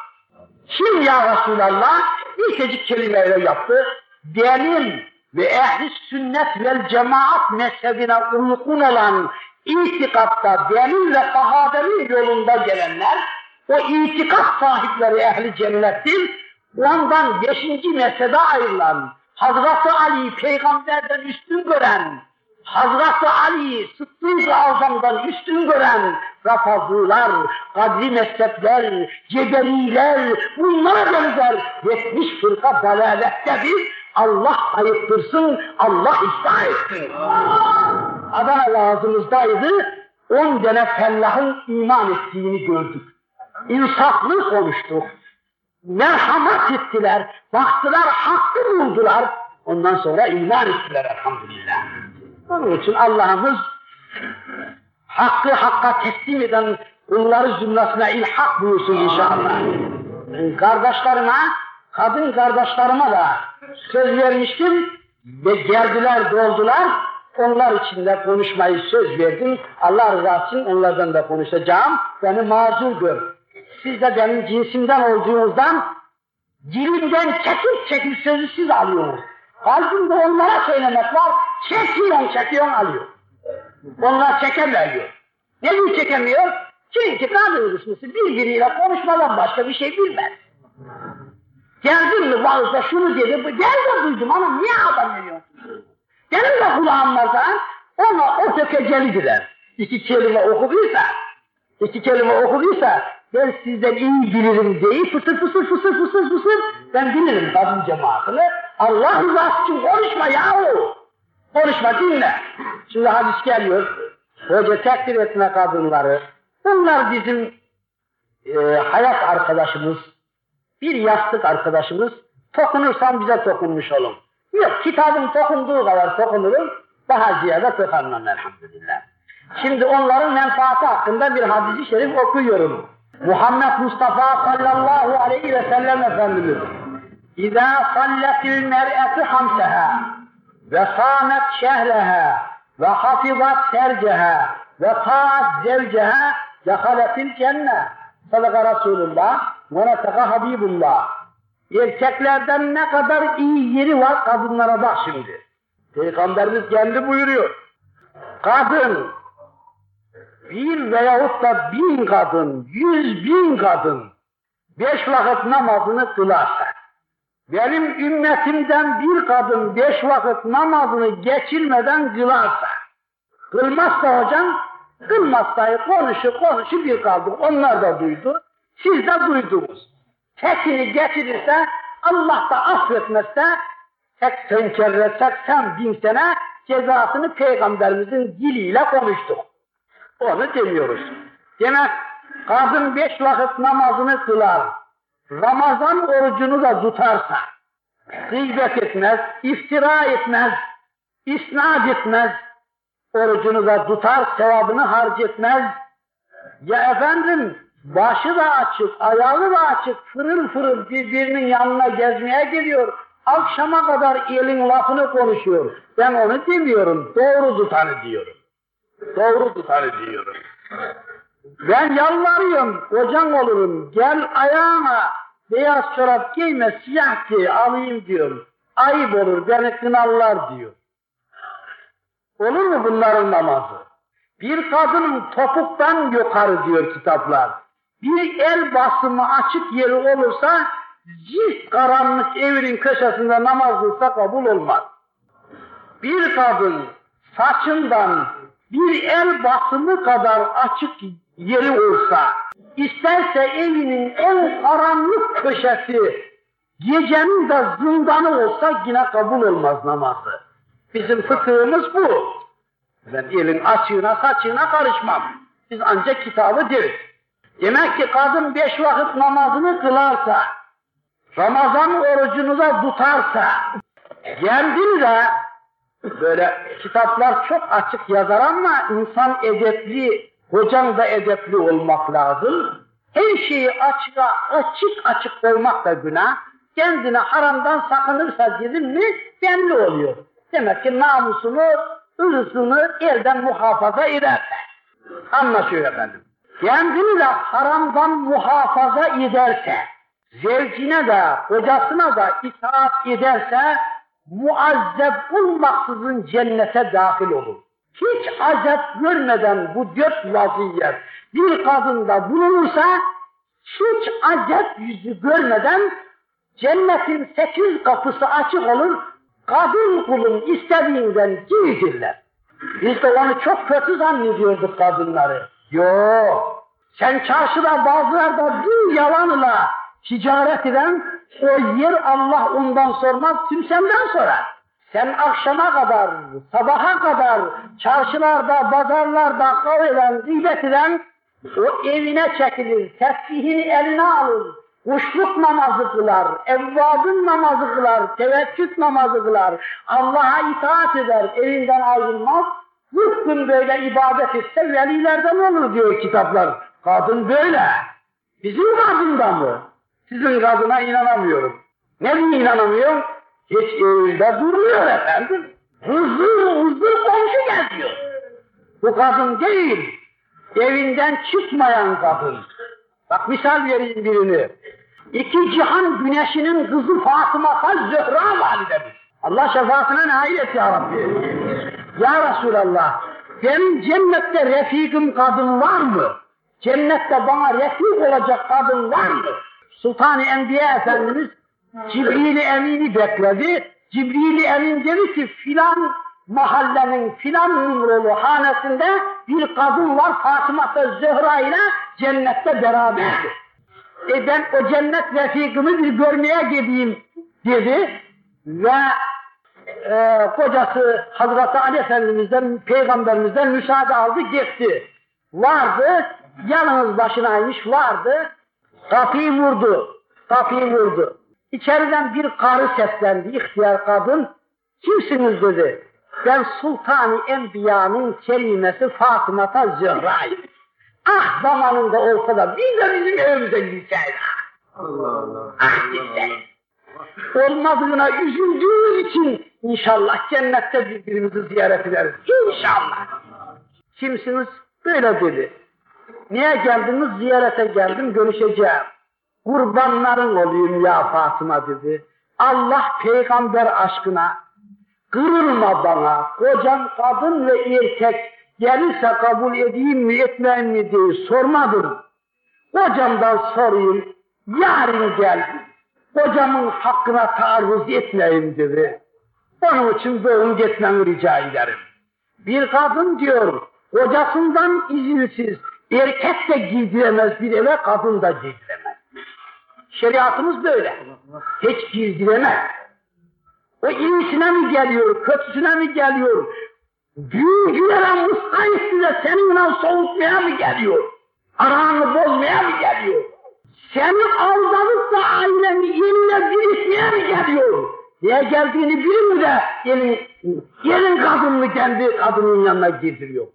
Kim ya Resulallah? İlkecik kelimeyle yaptı. Benim ve ehli sünnet vel cemaat mezhebine uygun olan itikatta benim ve sahabemin yolunda gelenler, o itikat sahipleri ehli cennettir. Ondan beşinci mezhebe ayrılan, Hazreti Ali peygamberden üstün gören, Hazreti Ali Sıddık-ı Azam'dan üstün gören Rafazlılar, Kadri mezhepler, Cebeliler, bunlara benzer 70 fırka dalalettedir. Allah ayıptırsın, Allah ihsan etsin. Adana ağzımızdaydı, on tane fellahın iman ettiğini gördük. İnsaflı konuştuk. Merhamet ettiler, baktılar, hakkı buldular. Ondan sonra iman ettiler elhamdülillah. Onun için Allah'ımız hakkı hakka teslim eden kulları cümlesine ilhak buyursun inşallah. Kardeşlerime, kadın kardeşlerime de söz vermiştim. ve geldiler doldular. Onlar için de konuşmayı söz verdim. Allah rızası için onlardan da konuşacağım. Beni mazur gör. Siz de benim cinsimden olduğunuzdan dilimden çekip çekip sözü siz alıyorsunuz. Kalbimde onlara söylemek var. Çekiyorsun, çekiyorsun, alıyor. Onlar çekemiyor. Neden çekemiyor? Çünkü kadın kısmısı birbiriyle konuşmadan başka bir şey bilmez. Geldin mi vaazda şunu dedi, gel de duydum ama niye adam veriyorsun? Benim de kulağım ona o tökecelidirler. İki kelime okuduysa, iki kelime okuduysa ben sizden iyi bilirim deyip fısır fısır fısır fısır fısır ben bilirim kadın cemaatini. Allah rızası için konuşma yahu. Konuşma dinle. Şimdi hadis geliyor. Hoca tekdir etme kadınları. Bunlar bizim e, hayat arkadaşımız, bir yastık arkadaşımız. Tokunursan bize dokunmuş olun. Yok kitabın dokunduğu kadar dokunurum. Daha ziyade dokunmam elhamdülillah. Şimdi onların menfaati hakkında bir hadisi şerif okuyorum. Muhammed Mustafa sallallahu aleyhi ve sellem Efendimiz hamseha ve sâmet şehreha ve hafizat serceha ve taat zevceha dehaletil cennet. Sadaka Resulullah ve neteka Habibullah. Erkeklerden ne kadar iyi yeri var kadınlara bak şimdi. Peygamberimiz kendi buyuruyor. Kadın bir veyahut da bin kadın, yüz bin kadın beş vakit namazını kılarsa, benim ümmetimden bir kadın beş vakit namazını geçirmeden kılarsa, kılmazsa hocam, kılmazsa konuşu konuşu bir kaldı. Onlar da duydu, siz de duydunuz. Tekini getirirse, Allah da affetmezse, seksen kere, seksen bin sene cezasını Peygamberimizin diliyle konuştuk. Onu demiyoruz. Demek kadın beş vakit namazını kılar, Ramazan orucunu da tutarsa, gıybet etmez, iftira etmez, isnat etmez, orucunu da tutar, sevabını harc etmez. Ya efendim, başı da açık, ayağı da açık, fırıl fırıl birbirinin yanına gezmeye geliyor. Akşama kadar elin lafını konuşuyor. Ben onu demiyorum, doğru tutanı diyorum. Doğru tutarı diyorum. Ben yalvarıyorum, kocan olurum, gel ayağıma beyaz çorap giyme, siyah giy, alayım diyorum. Ayıp olur, beni kınarlar diyor. Olur mu bunların namazı? Bir kadının topuktan yukarı diyor kitaplar. Bir el basımı açık yeri olursa, cilt karanlık evin köşesinde namaz kılsa kabul olmaz. Bir kadın saçından bir el basımı kadar açık yeri olsa, isterse evinin en karanlık köşesi, gecenin de zindanı olsa yine kabul olmaz namazı. Bizim fıkhımız bu. Ben elin açığına saçığına karışmam. Biz ancak kitabı deriz. Demek ki kadın beş vakit namazını kılarsa, Ramazan orucunu da tutarsa, kendini de böyle kitaplar çok açık yazar ama insan edepli, hocan da edepli olmak lazım. Her şeyi açığa, açık açık koymak da günah. Kendine haramdan sakınırsa dedim mi belli oluyor. Demek ki namusunu, ırzını elden muhafaza ederse. Anlaşıyor efendim. Kendini de haramdan muhafaza ederse, zevcine de, kocasına da itaat ederse, muazzeb olmaksızın cennete dahil olur. Hiç azap görmeden bu dört vaziyet bir kadında bulunursa, hiç azap yüzü görmeden cennetin sekiz kapısı açık olur, kadın kulun istediğinden giydirler. Biz de onu çok kötü zannediyorduk kadınları. Yok. Sen çarşıda bazılarda bir yalanla ticaret eden o yer Allah ondan sormaz, tüm senden sorar. Sen akşama kadar, sabaha kadar çarşılarda, pazarlarda kaveden, gıybet eden o evine çekilir, tesbihini eline alır, kuşluk namazı kılar, evvabın namazı kılar, teveccüh namazı kılar, Allah'a itaat eder, evinden ayrılmaz, 40 gün böyle ibadet etse velilerden olur diyor kitaplar. Kadın böyle. Bizim kadından mı? Sizin kadına inanamıyorum. Ne diye inanamıyorum? Hiç evinde durmuyor efendim. Huzur huzur komşu geziyor. Bu kadın değil. Evinden çıkmayan kadın. Bak misal vereyim birini. İki cihan güneşinin kızı Fatıma Zöhra validemiz. Allah şefaatine nail et ya Rabbi. Ya Resulallah, benim cennette refikim kadın var mı? Cennette bana refik olacak kadın var mı? Sultan-ı Enbiya Efendimiz Cibril-i Emin'i bekledi. Cibril-i Emin dedi ki filan mahallenin filan numaralı hanesinde bir kadın var Fatıma Zöhra ile cennette beraberdi. E ben o cennet refikimi bir görmeye gideyim dedi ve e, kocası Hazreti Ali Efendimiz'den, Peygamberimizden müsaade aldı gitti. Vardı, yalnız başınaymış vardı, kapıyı vurdu, kapıyı vurdu. İçeriden bir karı seslendi, ihtiyar kadın, kimsiniz dedi. Ben Sultan-ı Enbiya'nın kelimesi Fatıma'ta Zöhra'yım. Ah zamanında olsa da biz de bizim evimize. Allah Allah. Ah gitseydi. Olmadığına üzüldüğü için inşallah cennette birbirimizi ziyaret ederiz. İnşallah. Kimsiniz? Böyle dedi. Niye geldiniz? Ziyarete geldim, görüşeceğim. Kurbanların olayım ya Fatıma dedi. Allah peygamber aşkına kırılma bana. Kocan kadın ve erkek gelirse kabul edeyim mi etmeyeyim mi diye sormadım. Kocamdan sorayım. Yarın gel. Kocamın hakkına taarruz etmeyeyim dedi. Onun için doğum gitmemi rica ederim. Bir kadın diyor, kocasından izinsiz erkek de girdiremez bir eve, kadın da girdiremez. Şeriatımız böyle. Hiç girdiremez. O iyisine mi geliyor, kötüsüne mi geliyor? Büyücülere muskayet size seninle soğutmaya mı geliyor? Aranı bozmaya mı geliyor? Seni aldanıp da aileni yerine birikmeye mi geliyor? Niye geldiğini bilir mi de gelin, gelin kadınını kendi kadının yanına girdiriyor.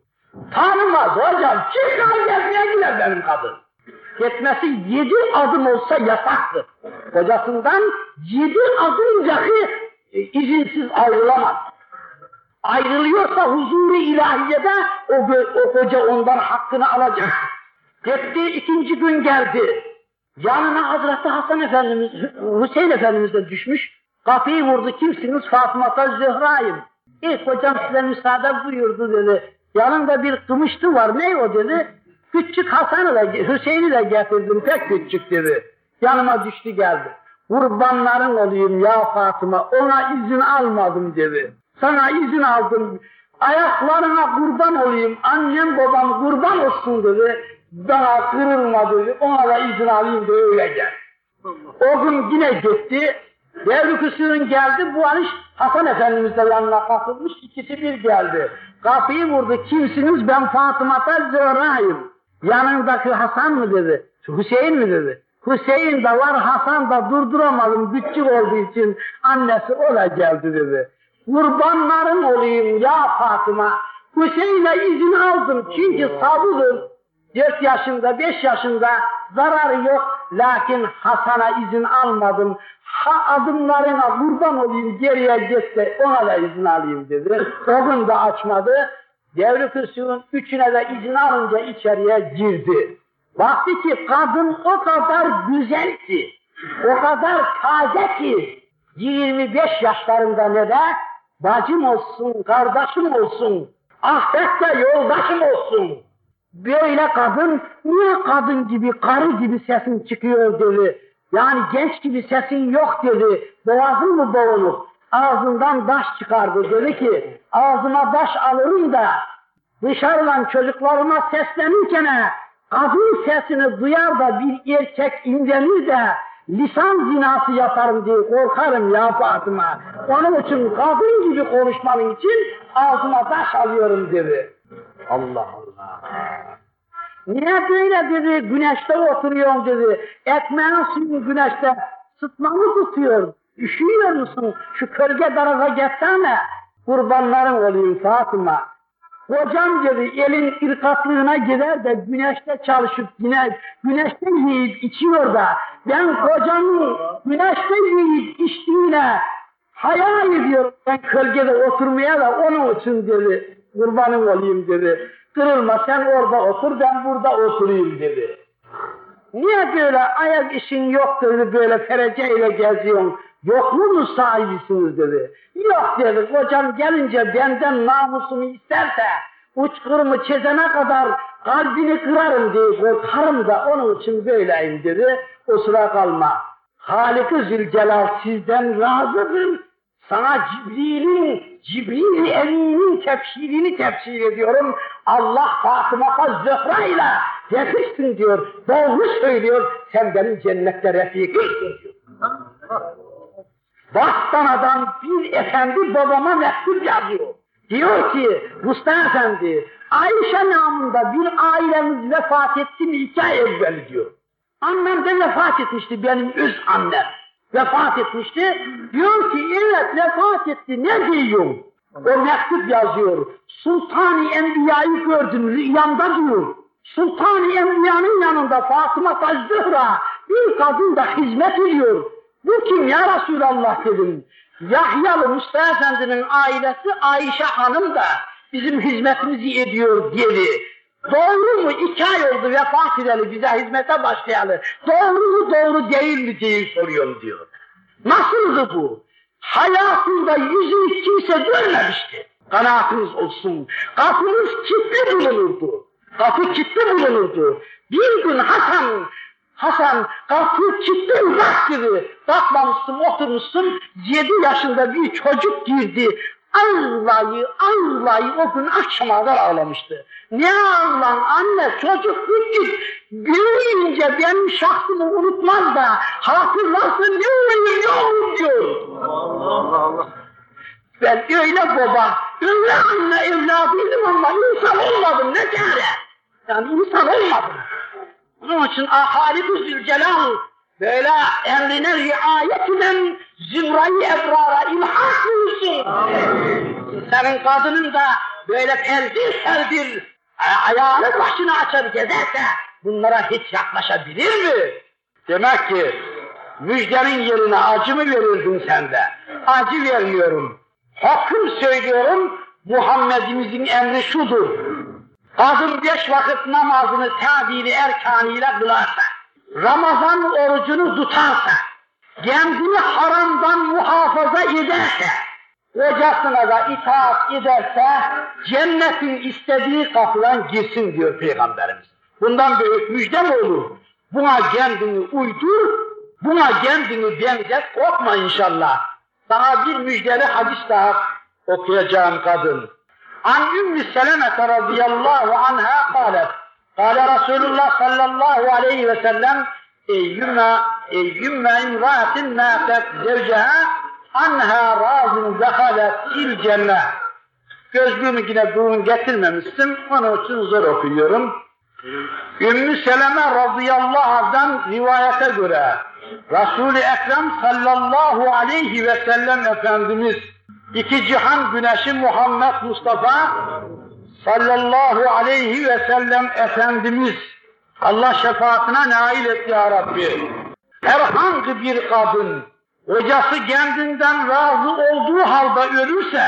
Tanımaz hocam, çıkar gezmeye gider benim kadın. Gitmesi yedi adım olsa yasaktır. Kocasından yedi adım dahi e, izinsiz ayrılamaz. Ayrılıyorsa huzuru ilahiyede o, o koca ondan hakkını alacak. Gitti ikinci gün geldi. Yanına Hazreti Hasan Efendimiz, Hüseyin Efendimiz de düşmüş. Kapıyı vurdu, kimsiniz? Fatma'ta Zöhra'yım. İlk hocam size müsaade buyurdu dedi. Yanında bir kımıştı var, ne o dedi. Küçük Hasan'ı da, Hüseyin'i de getirdim, pek küçük dedi. Yanıma düştü geldi. Kurbanların olayım ya Fatıma, ona izin almadım dedi. Sana izin aldım, ayaklarına kurban olayım, annem babam kurban olsun dedi. Daha kırılma dedi, ona da izin alayım da öyle gel. O gün yine gitti, Devri geldi, bu an Hasan Efendimiz de yanına katılmış, ikisi bir geldi. Kapıyı vurdu, kimsiniz ben Fatıma'ta Zöhra'yım. Yanındaki Hasan mı dedi, Hüseyin mi dedi. Hüseyin de var, Hasan da durduramadım, küçük olduğu için annesi o da geldi dedi. Kurbanların olayım ya Fatıma, Hüseyin'e izin aldım çünkü sabıdır. Dört yaşında, beş yaşında zararı yok. Lakin Hasan'a izin almadım. Ha adımlarına kurban olayım geriye gitse ona da izin alayım dedi. O gün de açmadı. Devri Kısık'ın üçüne de izin alınca içeriye girdi. Baktı ki kadın o kadar güzel ki, o kadar taze ki, 25 yaşlarında ne de bacım olsun, kardeşim olsun, ahirette yoldaşım olsun. Böyle kadın, niye kadın gibi, karı gibi sesin çıkıyor dedi. Yani genç gibi sesin yok dedi. Boğazın mı boğulur? Ağzından taş çıkardı. Dedi ki, ağzıma taş alırım da dışarıdan çocuklarıma seslenirken kadın sesini duyar da bir erkek imrenir de lisan zinası yaparım diye korkarım ya Fatıma. Onun için kadın gibi konuşmanın için ağzıma taş alıyorum dedi. Allah Allah. Niye böyle dedi, güneşte oturuyorsun dedi. Ekmeğin suyu güneşte sıtmanı tutuyor. Üşüyor musun? Şu kölge tarafa geçsene. Kurbanların olayım Fatıma. Kocam dedi elin irkatlığına gider de güneşte çalışıp yine güneşte yiyip içiyor da ben kocamın güneşte yiyip içtiğine Hayal ediyorum ben kölgede oturmaya da onun için dedi. Kurbanın olayım dedi. Kırılma sen orada otur ben burada oturayım dedi. Niye böyle ayak işin yok dedi böyle fereceyle geziyorsun. Yokluğunuz sahibisiniz dedi. Yok dedi kocam gelince benden namusumu isterse uçkurumu çizene kadar kalbini kırarım diye korkarım da onun için böyleyim dedi. O sıra kalma. Halik-i Zülcelal sizden razıdır. Sana Cibril'in, Cibril-i Emin'in tefsirini tefsir ediyorum. Allah Fatıma Zöhra ile yetişsin diyor. Doğru söylüyor. Sen benim cennette refikimsin diyor. Bastana'dan bir efendi babama mektup yazıyor. Diyor ki Mustafa Efendi, Ayşe namında bir ailemiz vefat etti mi iki ay evvel diyor. Annem de vefat etmişti benim öz annem. Vefat etmişti. Diyor ki evet vefat etti ne diyorum? O mektup yazıyor. Sultan-ı Enbiya'yı gördüm rüyamda diyor. Sultan-ı Enbiya'nın yanında Fatıma Zahra bir kadın da hizmet ediyor. Bu kim ya Resulallah dedim. Yahyalı Mustafa Efendi'nin ailesi Ayşe Hanım da bizim hizmetimizi ediyor dedi. Doğru mu? İki ay oldu vefat edeli bize hizmete başlayalı. Doğru mu doğru değil mi diye soruyorum diyor. Nasıldı bu? Hayatında yüzünü kimse görmemişti. Kanaatiniz olsun. Kapınız kilitli bulunurdu. Kapı kilitli bulunurdu. Bir gün Hasan Hasan kapı kilitli uzak gibi bakmamışsın oturmuşsun yedi yaşında bir çocuk girdi ağlayı ağlayı o gün akşama kadar ağlamıştı. Ne ağlan anne çocuk küçük büyüyünce benim şahsımı unutmaz da hatırlarsa ne olur ne olur diyor. Allah Allah. Ben öyle baba, öyle anne evladıydım ama insan olmadım ne çare. Yani insan olmadım. Onun için Halik-i Zülcelal böyle emrine riayet eden zümrayı ebrara ilhak buyursun. Senin kadının da böyle peldir peldir ayağını başına açar gezerse bunlara hiç yaklaşabilir mi? Demek ki müjdenin yerine acı mı verirdin sen de? Acı vermiyorum. Hakkım söylüyorum, Muhammed'imizin emri şudur. Kadın beş vakit namazını tadili erkanıyla kılarsa, Ramazan orucunu tutarsa, kendini haramdan muhafaza ederse, kocasına da itaat ederse, cennetin istediği kapıdan girsin diyor Peygamberimiz. Bundan büyük müjde mi olur? Buna kendini uydur, buna kendini benzet, korkma inşallah. Sana bir müjdeli hadis daha okuyacağım kadın. An Ümmü Seleme radıyallahu anha kalet. Kale Resulullah sallallahu aleyhi ve sellem eyyümme eyyümme imraatin nâfet zevceha anha razın zehalet il cennet. Gözlüğümü yine bugün getirmemiştim, onun için zor okuyorum. Ümmü Seleme radıyallahu anh'dan rivayete göre Resul-i Ekrem sallallahu aleyhi ve sellem Efendimiz iki cihan güneşi Muhammed Mustafa sallallahu aleyhi ve sellem Efendimiz Allah şefaatine nail et ya Rabbi. Herhangi bir kadın kocası kendinden razı olduğu halde ölürse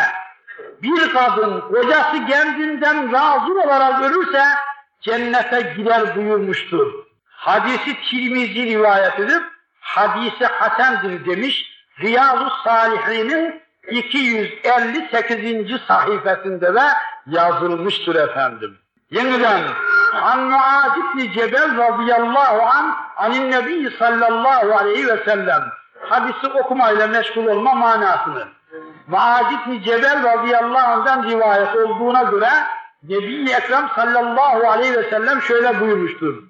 bir kadın kocası kendinden razı olarak ölürse cennete girer buyurmuştur. Hadisi Tirmizi rivayet edip hadisi hasendir demiş. Riyazu Salihinin 258. sayfasında da yazılmıştır efendim. Yeniden An Muaz ibn Cebel radıyallahu an anin nebi sallallahu aleyhi ve sellem hadisi okumayla meşgul olma manasını. Muaz ibn Cebel radıyallahu anh'dan rivayet olduğuna göre Nebi-i Ekrem sallallahu aleyhi ve sellem şöyle buyurmuştur.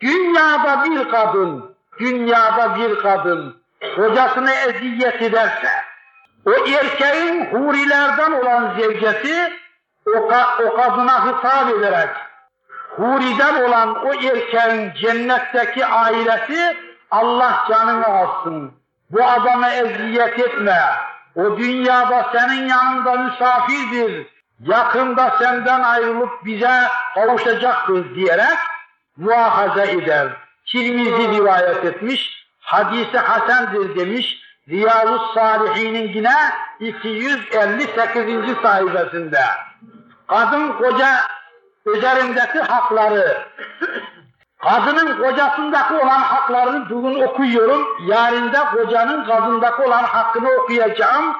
Dünyada bir kadın, dünyada bir kadın kocasını eziyet ederse, o erkeğin hurilerden olan zevcesi o, ka o kadına hitap ederek huriden olan o erkeğin cennetteki ailesi Allah canını alsın. Bu adama eziyet etme. O dünyada senin yanında misafirdir. Yakında senden ayrılıp bize kavuşacaktır diyerek muhafaza eder. Tirmizi rivayet etmiş, hadisi hasendir demiş, Riyazu Salihin'in yine 258. sayfasında. Kadın koca üzerindeki hakları, kadının kocasındaki olan haklarını bugün okuyorum, yarın da kocanın kadındaki olan hakkını okuyacağım.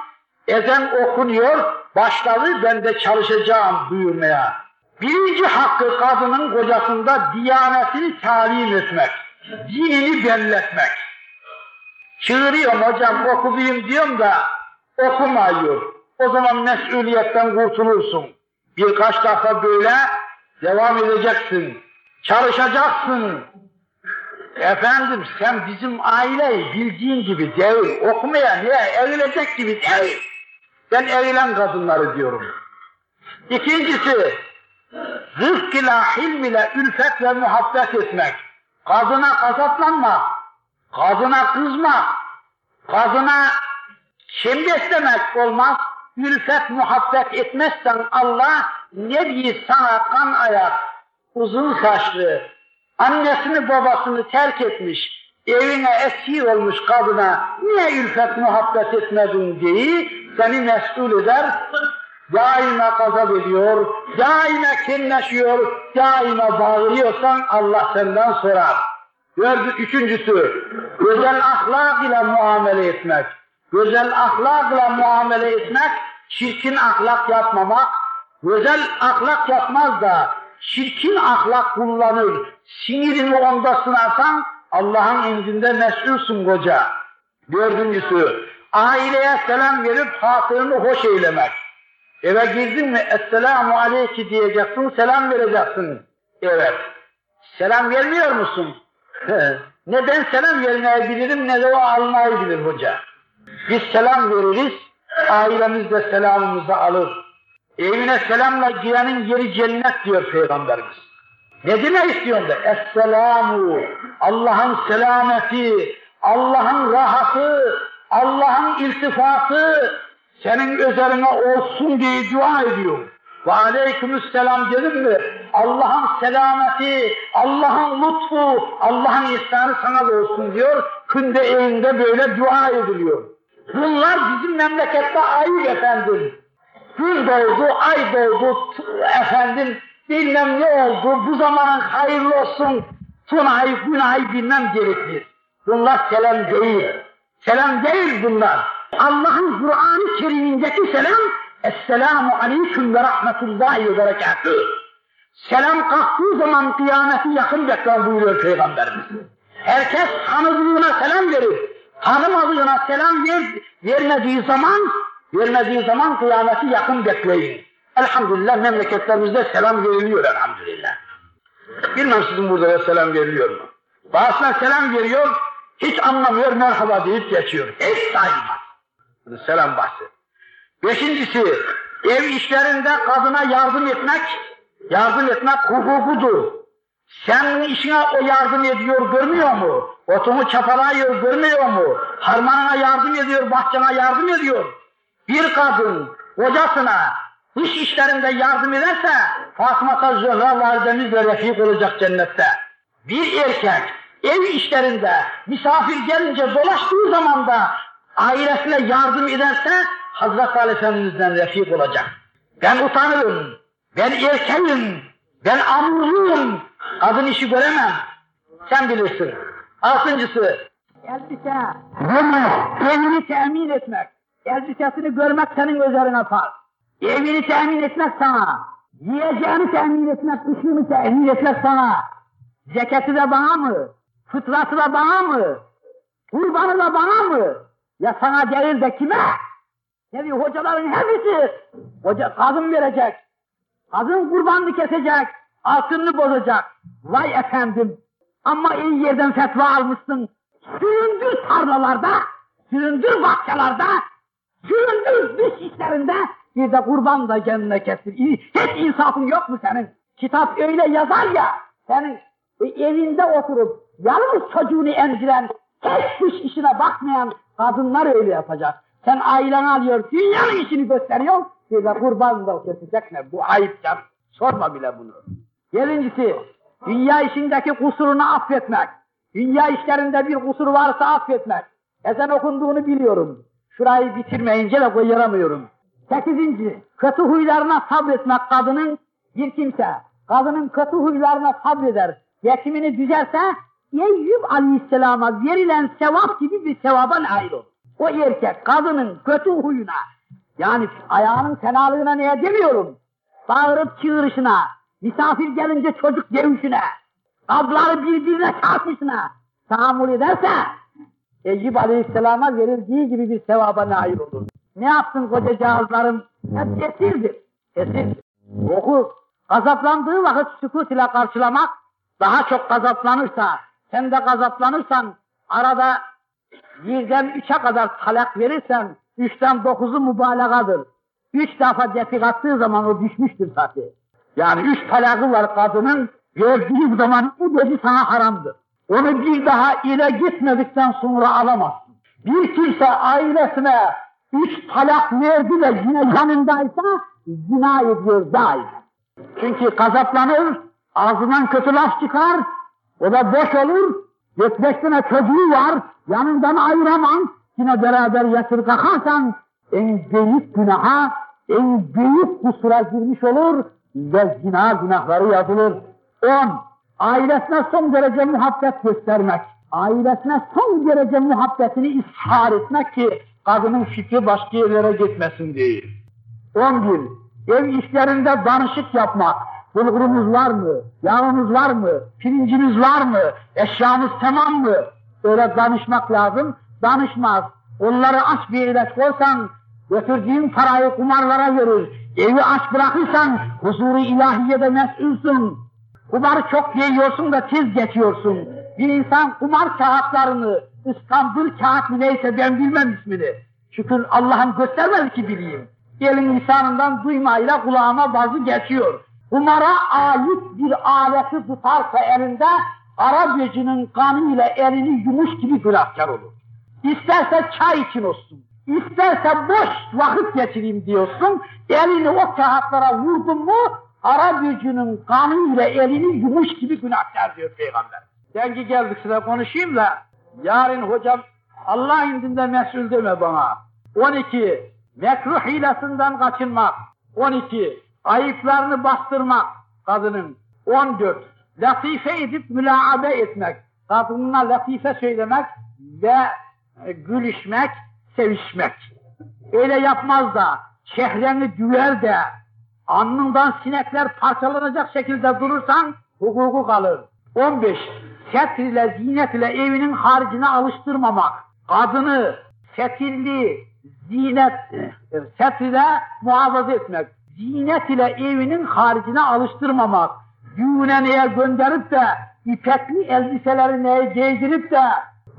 Ezan okunuyor, başladı ben de çalışacağım buyurmaya. Birinci hakkı kadının kocasında diyanetini talim etmek, dinini belletmek. Çığırıyorum hocam okuyayım diyorum da okumayıyor. O zaman mesuliyetten kurtulursun. Birkaç defa böyle devam edeceksin. Çalışacaksın. Efendim sen bizim aileyi bildiğin gibi değil. Okumaya niye evilecek gibi değil. Ben evilen kadınları diyorum. İkincisi, rızk ile, hilm ile, ülfet ve muhabbet etmek. Kadına kasaplanmak, kadına kızmak, kadına kim beslemek olmaz. Ülfet, muhabbet etmezsen Allah ne diye sana kan ayak, uzun saçlı, annesini babasını terk etmiş, evine esir olmuş kadına niye ülfet muhabbet etmedin diye seni mesul eder, daima gazap ediyor, daima kinleşiyor, daima bağırıyorsan Allah senden sorar. Gördük üçüncüsü, güzel ahlak ile muamele etmek. Güzel ahlak ile muamele etmek, çirkin ahlak yapmamak, güzel ahlak yapmaz da çirkin ahlak kullanır, sinirini onda sınarsan Allah'ın indinde mesulsün koca. Dördüncüsü, aileye selam verip hatırını hoş eylemek. Eve girdin mi Esselamu Aleyki diyeceksin, selam vereceksin. Evet. Selam vermiyor musun? ne ben selam vermeyebilirim ne de o almayı bilir hoca. Biz selam veririz, ailemiz de selamımızı alır. Evine selamla girenin yeri cennet diyor Peygamberimiz. Ne demek istiyorsun da? Esselamu, Allah'ın selameti, Allah'ın rahatı, Allah'ın iltifatı senin üzerine olsun diye dua ediyorum. Ve aleykümselam dedim mi? Allah'ın selameti, Allah'ın lütfu, Allah'ın ihsanı sana olsun diyor. Künde evinde böyle dua ediliyor. Bunlar bizim memlekette ayıp efendim. Gün doğdu, ay doğdu, efendim bilmem ne oldu, bu zamanın hayırlı olsun, tunay, günay bilmem gerekir. Bunlar selam değil. Selam değil bunlar. Allah'ın Kur'an-ı Kerim'indeki selam, Esselamu Aleyküm ve Rahmetullahi ve Berekatuhu. Selam kalktığı zaman kıyameti yakın bekler buyuruyor Peygamberimiz. Herkes tanıdığına selam verir. Tanımadığına selam ver, vermediği zaman, vermediği zaman kıyameti yakın bekleyin. Elhamdülillah memleketlerimizde selam veriliyor elhamdülillah. Bilmem sizin burada da selam veriliyor mu? Bazısına selam veriyor, hiç anlamıyor, merhaba deyip geçiyor. Hiç saymaz. Selam bahsi. Beşincisi, ev işlerinde kadına yardım etmek, yardım etmek hukukudur. Senin işine o yardım ediyor görmüyor mu? Otunu çapalıyor görmüyor mu? Harmanına yardım ediyor, bahçene yardım ediyor. Bir kadın kocasına dış işlerinde yardım ederse Fatıma Zöhra validemizle refik olacak cennette. Bir erkek ev işlerinde misafir gelince dolaştığı zaman da ailesine yardım ederse Hazreti Ali Efendimiz'den refik olacak. Ben utanırım, ben erkeğim, ben amurluyum, kadın işi göremem. Sen bilirsin. Altıncısı, elbise, evini temin etmek. Elbisesini görmek senin üzerine farz. Evini temin etmek sana. Yiyeceğini temin etmek, ışığını temin etmek sana. Zeketi de bana mı? Fıtratı da bana mı? Kurbanı da bana mı? Ya sana değil de kime? Ne diyor hocaların hepsi? Hoca kadın verecek. Kadın kurbanını kesecek. Altınını bozacak. Vay efendim. Ama iyi yerden fetva almışsın. Süründür tarlalarda, süründür bahçelerde, süründür dış işlerinde, bir de kurban da kendine kestir. Hiç insafın yok mu senin? Kitap öyle yazar ya, senin evinde oturup yalnız çocuğunu emziren, hiç dış işine bakmayan kadınlar öyle yapacak. Sen aileni alıyor, dünyanın işini gösteriyor, bir de kurban da kesecek ne? Bu ayıp can. Sorma bile bunu. Yedincisi, dünya işindeki kusurunu affetmek. Dünya işlerinde bir kusur varsa affetmek. Ezan okunduğunu biliyorum. Şurayı bitirmeyince de koyaramıyorum. Sekizinci, kötü huylarına sabretmek kadının bir kimse. Kadının kötü huylarına sabreder. Geçimini düzelse Eyyub Aleyhisselam'a verilen sevap gibi bir sevaba nail olur. O erkek kadının kötü huyuna, yani ayağının fenalığına neye demiyorum, bağırıp çığırışına, misafir gelince çocuk dövüşüne, kabları birbirine çarpışına tahammül ederse, Eyyub Aleyhisselam'a verildiği gibi bir sevaba nail olur. Ne yapsın kocacağızlarım? Hep esirdir. Esir. Oku. Gazaplandığı vakit sükut ile karşılamak, daha çok gazaplanırsa, sen de gazaplanırsan, arada birden üçe kadar talak verirsen, üçten dokuzu mübalağadır. Üç defa defik attığı zaman o düşmüştür zaten. Yani üç talakı var kadının, verdiği zaman o dedi sana haramdır. Onu bir daha ile gitmedikten sonra alamazsın. Bir kimse ailesine üç talak verdi de yine yanındaysa zina ediyor daima. Çünkü gazaplanır, ağzından kötü laf çıkar, o da boş olur, dört beş tane çocuğu var, yanından ayıramam, yine beraber yatır kalkarsan en büyük günaha, en büyük kusura girmiş olur ve zina günahları yazılır. On, ailesine son derece muhabbet göstermek, ailesine son derece muhabbetini ishar etmek ki kadının fikri başka yerlere gitmesin diye. On bir, ev işlerinde danışık yapmak, bulgurumuz var mı, yağımız var mı, pirincimiz var mı, eşyamız tamam mı? Öyle danışmak lazım, danışmaz. Onları aç bir ilaç koysan, götürdüğün parayı kumarlara verir. Evi aç bırakırsan, huzuru ilahiyede mesulsün. Kumarı çok yiyorsun da tez geçiyorsun. Bir insan kumar kağıtlarını, İstanbul kağıt mı neyse ben bilmem ismini. Şükür Allah'ım göstermedi ki bileyim. Elin lisanından duymayla kulağıma bazı geçiyor. Kumara ait bir aleti tutarsa elinde, Arabiyacının kanıyla elini yumuş gibi günahkar olur. İsterse çay için olsun, isterse boş vakit geçireyim diyorsun, elini o kağıtlara vurdun mu, Arabiyacının kanıyla elini yumuş gibi günahkar diyor Peygamber. Dengi geldik size konuşayım da, yarın hocam Allah indinde mesul deme bana. 12. Mekruh hilesinden kaçınmak. 12. Ayıplarını bastırmak kadının. 14. Latife edip mülaabe etmek. Kadınına latife söylemek ve gülüşmek, sevişmek. Öyle yapmaz da çehreni düver de alnından sinekler parçalanacak şekilde durursan hukuku kalır. 15. Setir ile zinet ile evinin haricine alıştırmamak. Kadını setirli, zinet, setir ile muhafaza etmek. Zinet ile evinin haricine alıştırmamak. Düğüne neye gönderip de ipekli elbiseleri neye giydirip de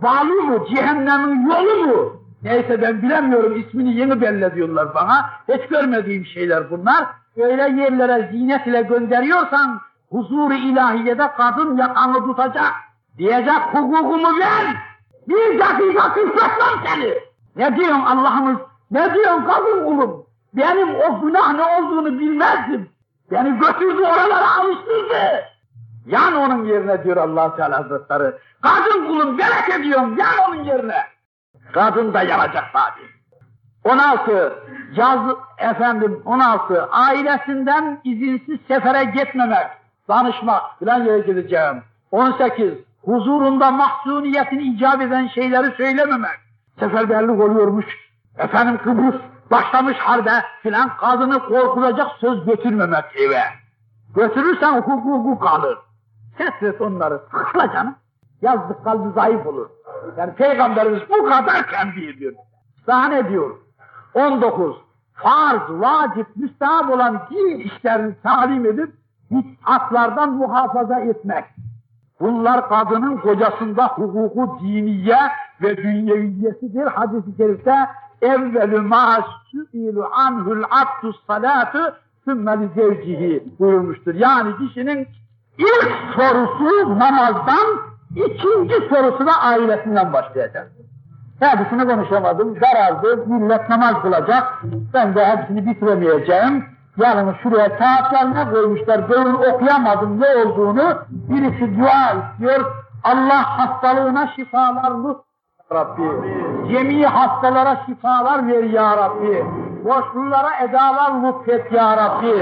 bağlı mı, cehennemin yolu mu? Neyse ben bilemiyorum, ismini yeni belli diyorlar bana. Hiç görmediğim şeyler bunlar. Öyle yerlere zinet ile gönderiyorsan, huzuru ilahiyede kadın yakanı tutacak. Diyecek hukukumu ver. Bir dakika kısmetmem seni. Ne diyorsun Allah'ımız? Ne diyorsun kadın kulum? Benim o günah ne olduğunu bilmezdim. Beni götürdü oralara alıştırdı. Yan onun yerine diyor allah Teala Hazretleri. Kadın kulum merak ediyorum yan onun yerine. Kadın da yanacak tabi. 16. Yaz efendim 16. Ailesinden izinsiz sefere gitmemek, danışmak filan yere gideceğim. 18. Huzurunda mahzuniyetini icap eden şeyleri söylememek. Seferberlik oluyormuş. Efendim Kıbrıs başlamış harbe filan kadını korkulacak söz götürmemek eve. Götürürsen hukuku kalır. Seslet onları. Sakla canım. Yazdık kalbi zayıf olur. Yani Peygamberimiz bu kadar tembih ediyor. Daha ne diyor? 19. Farz, vacip, müstahap olan din işlerini talim edip bid'atlardan muhafaza etmek. Bunlar kadının kocasında hukuku diniye ve dünyeviyesidir. Hadis-i şerifte evvelü ma sü'ilu anhul abdus salatu sümmeli zevcihi buyurmuştur. Yani kişinin ilk sorusu namazdan, ikinci sorusu da ailesinden başlayacak. Hepsini konuşamadım, zarardı, millet namaz kılacak, ben de hepsini bitiremeyeceğim. Yalnız şuraya kağıtlarına koymuşlar, böyle okuyamadım ne olduğunu, birisi dua istiyor, Allah hastalığına şifalar lütfen Rabbi. Cemi hastalara şifalar ver ya Rabbi. Boşlulara edalar lütfet ya Rabbi.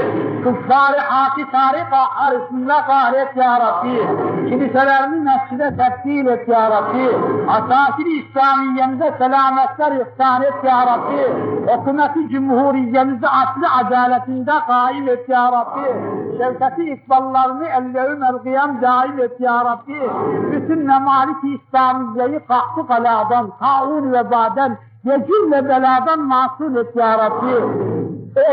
Kıffari haki tarika arasında kahret ya Rabbi. Kiliselerini mescide tebdil et ya Rabbi. Asakir-i İslamiyemize selametler ihsan et ya Rabbi. Hükümeti Cumhuriyemizi asli adaletinde kaim et ya Rabbi. Şevketi ikballarını ellevüm el kıyam daim et ya Rabbi. Bütün memalik-i İslamiyeyi kalktı kaladan, taun ve baden, Yecil ve beladan masum et ya Rabbi.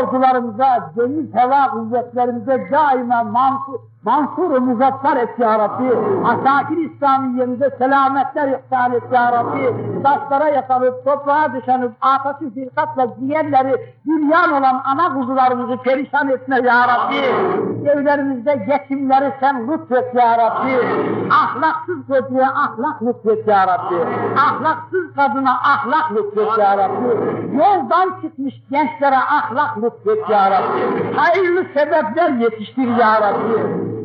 Ordularımıza, deniz heva kuvvetlerimize daima mansur, mansur muzaffer et ya Rabbi. Asakir İslamiyemize selametler ihsan et ya Rabbi. Taşlara yakalıp toprağa düşenip atası firkatla diğerleri dünyan olan ana kuzularımızı perişan etme ya Rabbi. Evlerimizde geçimleri sen lütfet ya Rabbi. Ahlaksız çocuğa ahlak lütfet ya Rabbi. Ahlaksız kadına ahlak lütfet ya Rabbi. Yoldan çıkmış gençlere ahlak lütfet ya Rabbi. Hayırlı sebepler yetiştir ya Rabbi.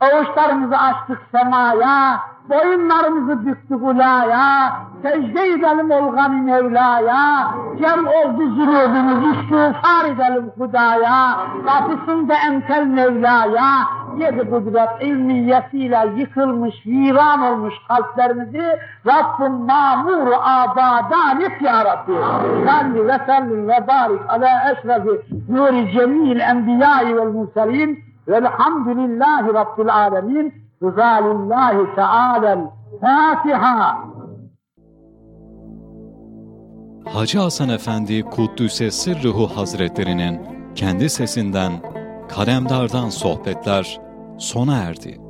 Avuçlarımızı açtık semaya, boyunlarımızı büktük ulaya, secde edelim olganı Mevla'ya, cem oldu zürubumuz, istiğfar edelim Hudaya, kapısında entel Mevla'ya, yedi kudret ilmiyesiyle yıkılmış, viran olmuş kalplerimizi Rabbim mamuru abadan et ya Rabbi. Salli ve sellim ve barik ala eşrefi nuri cemil enbiyai vel murselin velhamdülillahi rabbil alemin rızalillahi teala'l Fatiha. Hacı Hasan Efendi Kuddüs'e Sırrıhu Hazretlerinin kendi sesinden Kalemdar'dan sohbetler sona erdi.